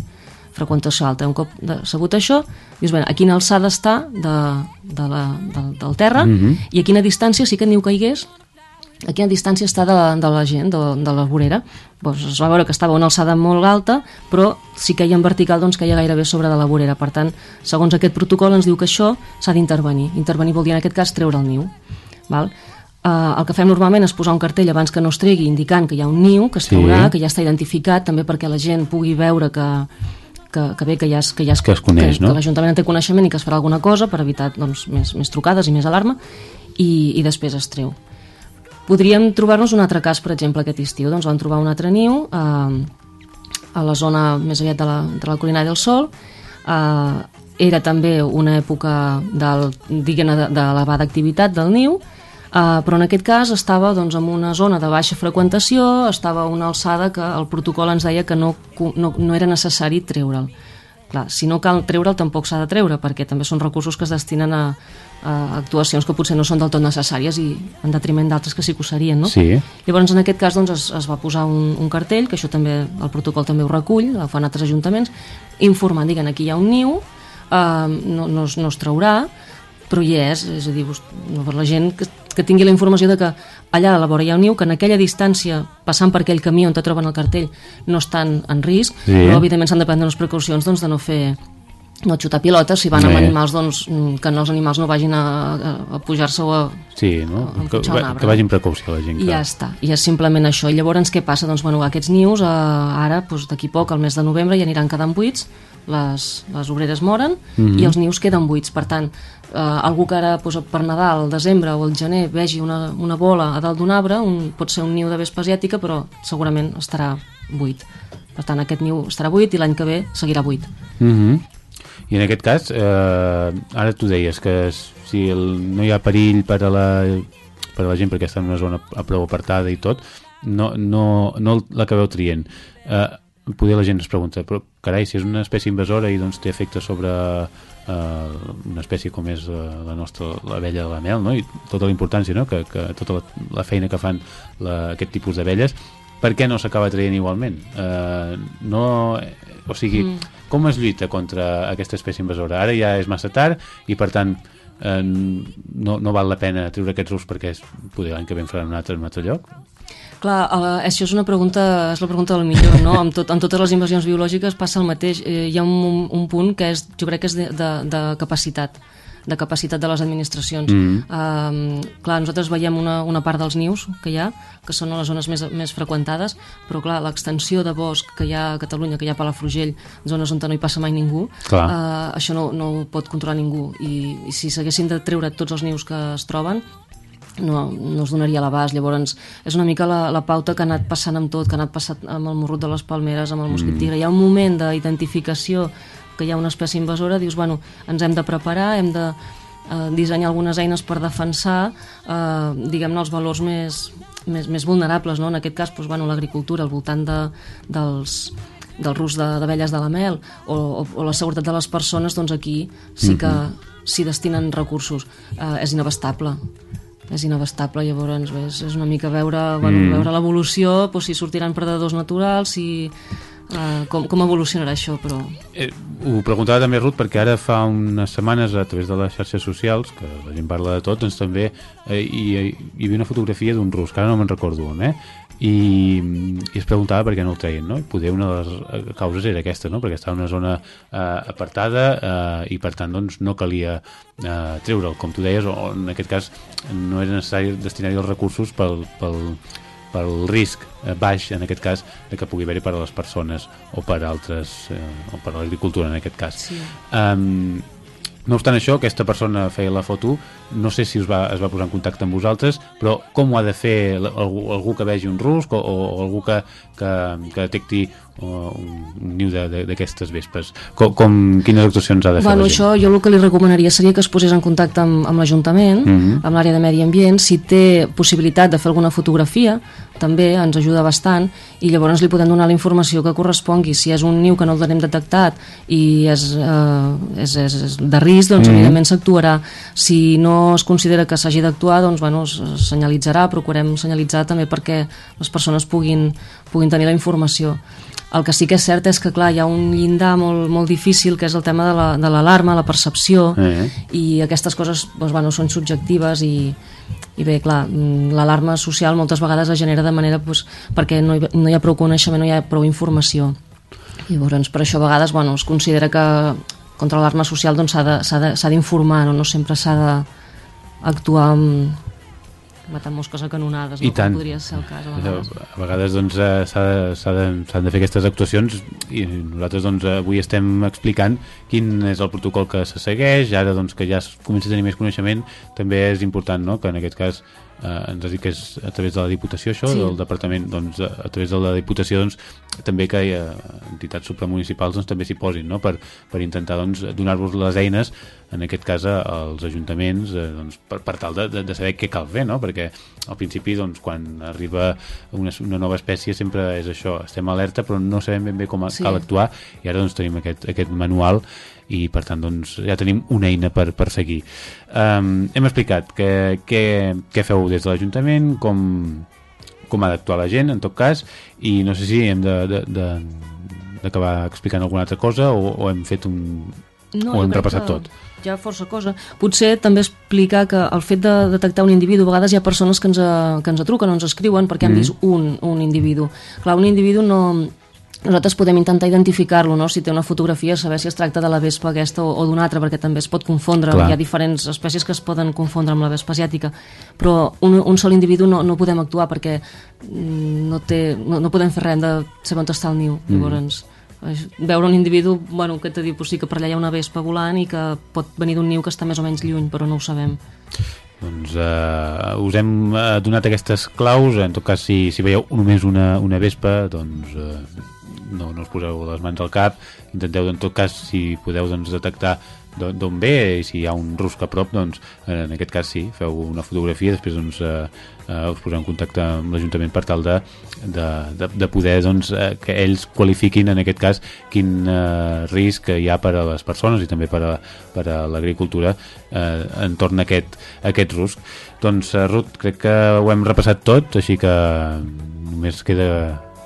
freqüentació alta. Un cop de, sabut això, dius, bé, a quina alçada està de, de la, del, del terra Mhm. i a quina distància, si aquest niu caigués, a quina distància està de, de la gent, de, de la vorera. Doncs es va veure que estava a una alçada molt alta, però si caia en vertical doncs caia gairebé sobre de la vorera. Per tant, segons aquest protocol ens diu que això s'ha d'intervenir. Intervenir vol dir en aquest cas treure el niu. Val? Uh, el que fem normalment és posar un cartell abans que no es tregui indicant que hi ha un niu, que es Sí. traurà, que ja està identificat, també perquè la gent pugui veure que, que, que bé, que ja es, que ja es, Que es coneix, que, no? que l'Ajuntament en té coneixement i que es farà alguna cosa per evitar doncs, més, més trucades i més alarma i, i després es treu. Podríem trobar-nos un altre cas, per exemple, aquest estiu. Doncs vam trobar un altre niu eh, a la zona més aviat de la, de la Colinà del Sol. Eh, era també una època del, diguem de, d'elevada activitat del niu, Uh, però en aquest cas estava doncs, en una zona de baixa freqüentació, estava a una alçada que el protocol ens deia que no, no, no era necessari treure'l. Clar, si no cal treure'l tampoc s'ha de treure, perquè també són recursos que es destinen a, a actuacions que potser no són del tot necessàries i en detriment d'altres que sí que ho serien, no? Sí. Llavors, en aquest cas, doncs, es, es va posar un, un cartell, que això també, el protocol també ho recull, ho fan altres ajuntaments, informant, diguen, aquí hi ha un niu, eh, no, no, es, no es traurà, però hi és, és a dir, no, per la gent que, que tingui la informació de que allà a la vora hi ha un niu, que en aquella distància, passant per aquell camí on te troben el cartell, no estan en risc, Sí. però evidentment s'han de prendre les precaucions doncs, de no fer no xutar pilotes, si van Sí. amb animals doncs, mm, que no els animals no vagin a, a, a pujar-se o a, Sí, no? a Que, empotxar un arbre. que vagin precaució la gent. i Que... ja està, i és simplement això. I llavors què passa? Doncs bueno, aquests nius eh, ara, doncs, d'aquí poc, al mes de novembre, ja aniran quedant buits, les, les obreres moren Mhm. i els nius queden buits. Per tant, eh, algú que ara doncs, per Nadal, al desembre o al gener vegi una, una bola a dalt d'un arbre, un, pot ser un niu de vespa asiàtica, però segurament estarà buit. Per tant, aquest niu estarà buit i l'any que ve seguirà buit. Mm I en aquest cas, eh, ara tu deies que si el, no hi ha perill per a la, per a la gent perquè està en una zona a prou apartada i tot, no, no, no l'acabeu trient. Eh, poder la gent es pregunta, però carai, si és una espècie invasora i doncs té efecte sobre eh, una espècie com és eh, la nostra l'abella de la mel, no? i tota la importància, no? que, que tota la, la feina que fan la, aquest tipus d'abelles, per què no s'acaba traient igualment? Eh, no, o sigui, mm. com es lluita contra aquesta espècie invasora? Ara ja és massa tard i per tant eh, no, no val la pena treure aquests ous perquè és, poder l'any que ve en faran un altre, en un altre lloc? Clar, eh, això és una pregunta, és la pregunta del millor, no? amb, tot, amb totes les invasions biològiques passa el mateix. Eh, hi ha un, un punt que és, jo crec que és de, de, de capacitat de capacitat de les administracions. Mhm. Um, clar, nosaltres veiem una, una part dels nius que hi ha, que són a les zones més, més freqüentades, però clar, l'extensió de bosc que hi ha a Catalunya, que hi ha a Palafrugell, zones on no hi passa mai ningú, Clar. uh, això no, no ho pot controlar ningú. I, i si s'haguessin de treure tots els nius que es troben, no, no es donaria l'abast. Llavors, és una mica la, la pauta que ha anat passant amb tot, que ha anat passant amb el morrut de les palmeres, amb el mosquit Mm. tigre. Hi ha un moment d'identificació que hi ha una espècie invasora, dius, bueno, ens hem de preparar, hem de eh, dissenyar algunes eines per defensar, eh, diguem-ne, els valors més, més, més vulnerables, no? En aquest cas, doncs, bueno, l'agricultura, al voltant de, dels del rus de- d'abelles de, la mel o, o, o la seguretat de les persones, doncs aquí sí que s'hi destinen recursos. Eh, és inabastable és inabastable, llavors és, és una mica veure, bueno, Mm. veure l'evolució, doncs, si sortiran predadors naturals, si, eh, com, com evolucionarà això, però... Eh, ho preguntava també Ruth perquè ara fa unes setmanes a través de les xarxes socials que la gent parla de tot doncs també eh, hi, hi havia una fotografia d'un rus que ara no me'n recordo on, eh? I, i es preguntava per què no el treien no? i poder una de les causes era aquesta no? perquè estava en una zona eh, apartada eh, i per tant doncs, no calia eh, treure'l, com tu deies o en aquest cas no era necessari destinar-hi els recursos pel, pel, pel risc eh, baix, en aquest cas, de que pugui haver-hi per a les persones o per altres, eh, o per a l'agricultura, en aquest cas. Sí. Um, no obstant això, aquesta persona feia la foto, no sé si us va, es va posar en contacte amb vosaltres, però com ho ha de fer algú, algú que vegi un rusc o, o algú que, que, que detecti o, un, niu d'aquestes vespes? Com, com, quines actuacions ha de fer Bueno, la gent? això jo el que li recomanaria seria que es posés en contacte amb, amb l'Ajuntament, Mhm. amb l'àrea de Medi Ambient, si té possibilitat de fer alguna fotografia, també ens ajuda bastant, i llavors li podem donar la informació que correspongui. Si és un niu que no el tenim detectat i és, eh, és, és, és de risc, doncs Mhm. evidentment s'actuarà. Si no es considera que s'hagi d'actuar, doncs bueno, es senyalitzarà, procurem senyalitzar també perquè les persones puguin, puguin tenir la informació. El que sí que és cert és que, clar, hi ha un llindar molt, molt difícil, que és el tema de la- de l'alarma, la, la percepció, Eh. i aquestes coses doncs, bueno, són subjectives i, i bé, clar, mm, l'alarma social moltes vegades es genera de manera doncs, perquè no hi, no hi ha prou coneixement, no hi ha prou informació. I llavors, per això a vegades bueno, es considera que contra l'alarma social doncs, s'ha s'ha d'informar, no? no sempre s'ha d'actuar amb, matant mosques a canonades, I no? tant. Com podria ser el cas a vegades. A vegades doncs, eh, s'ha de- de, s'han de fer aquestes actuacions i nosaltres doncs, avui estem explicant quin és el protocol que se segueix, ara doncs, que ja es comença a tenir més coneixement, també és important no? que en aquest cas eh, ens has dit que és a través de la Diputació això, Sí. del Departament, doncs, a a través de la Diputació doncs, també que eh, entitats supramunicipals doncs, també s'hi posin no? per, per intentar doncs, donar-vos les eines en aquest cas als ajuntaments eh, doncs, per, per tal de, de, de saber què cal fer no? perquè al principi doncs, quan arriba una, una nova espècie sempre és això, estem alerta però no sabem ben bé com Sí. cal actuar i ara doncs, tenim aquest, aquest manual i per tant doncs, ja tenim una eina per, per seguir um, hem explicat què, què, què feu des de l'Ajuntament com, com ha d'actuar la gent en tot cas i no sé si hem d'acabar explicant alguna altra cosa o, o hem fet un... No, o jo hem repassat que tot Hi ha força cosa. Potser també explicar que el fet de detectar un individu, a vegades hi ha persones que ens, que ens truquen o ens escriuen perquè han Mhm. vist un, un individu. Clar, un individu no... Nosaltres podem intentar identificar-lo, no? si té una fotografia, saber si es tracta de la vespa aquesta o, o d'una altra, perquè també es pot confondre. Clar. Hi ha diferents espècies que es poden confondre amb la vespa asiàtica, però un, un sol individu no, no podem actuar perquè mm, no, té, no, no podem fer res, de saber on està el niu. Mhm. Llavors,Eix- veure un individu bueno, que te diu pues sí que per allà hi ha una vespa volant i que pot venir d'un niu que està més o menys lluny però no ho sabem doncs eh, us hem eh, donat aquestes claus en tot cas si, si veieu només una, una vespa doncs eh, no, no us poseu les mans al cap. Intenteu en tot cas si podeu doncs, detectar d'o- d'on ve i si hi ha un rusc a prop doncs en aquest cas sí, feu una fotografia després doncs eh, eh, us poseu en contacte amb l'Ajuntament per tal de, de, de, de poder doncs, eh, que ells qualifiquin en aquest cas quin eh, risc hi ha per a les persones i també per a, per a l'agricultura eh, entorn a aquest, a aquest rusc. Doncs eh, Ruth, crec que ho hem repassat tot així que només queda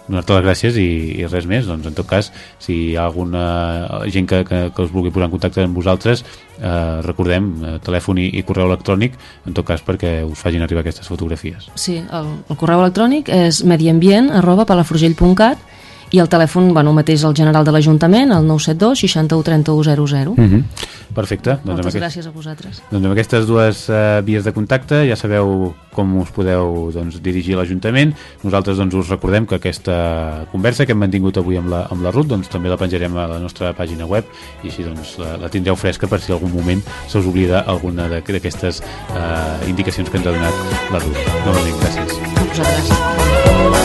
donar-te les gràcies i, i res més. Doncs en tot cas si hi ha alguna gent que, que, que us vulgui posar en contacte amb vosaltres eh, recordem eh, telèfon i, i correu electrònic en tot cas perquè us facin arribar aquestes fotografies. Sí, el, el correu electrònic és mediambient arroba palafrugell.cat i el telèfon, bueno, mateix el general de l'Ajuntament, el 972 61 31 00. mm -hmm. perfecte doncs Moltes aquest- gràcies a vosaltres. Doncs amb aquestes dues uh, vies de contacte ja sabeu com us podeu doncs, dirigir a l'Ajuntament. Nosaltres doncs, us recordem que aquesta conversa que hem mantingut avui amb la, amb la Ruth doncs, també la penjarem a la nostra pàgina web i així doncs, la, la tindreu fresca per si algun moment se us oblida alguna de- d'aquestes uh, indicacions que ens ha donat la Ruth. Novament, gràcies. A vosaltres.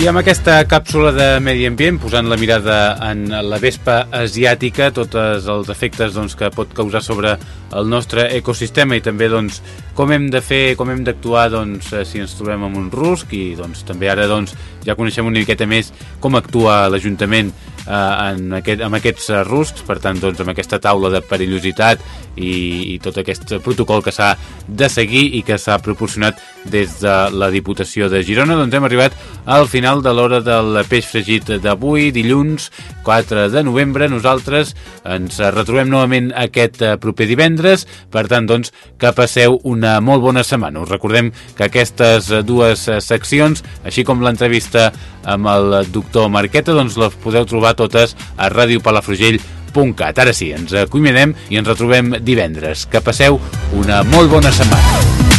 I amb aquesta càpsula de medi ambient, posant la mirada en la vespa asiàtica, tots els efectes doncs, que pot causar sobre el nostre ecosistema i també doncs, com hem de fer, com hem d'actuar doncs, eh, si ens trobem amb un rusc i doncs, també ara doncs, ja coneixem una miqueta més com actua l'Ajuntament eh, en aquest, amb aquests ruscs, per tant doncs, amb aquesta taula de perillositat i, i tot aquest protocol que s'ha de seguir i que s'ha proporcionat des de la Diputació de Girona, doncs hem arribat al final de l'hora del peix fregit d'avui, dilluns 4 de novembre. Nosaltres ens retrobem novament aquest proper divendres, per tant, doncs, que passeu una molt bona setmana. Us recordem que aquestes dues seccions, així com l'entrevista amb el doctor Marqueta, doncs les podeu trobar totes a radiopalafrugell.cat. Ara sí, ens acomiadem i ens retrobem divendres. Que passeu una molt bona setmana.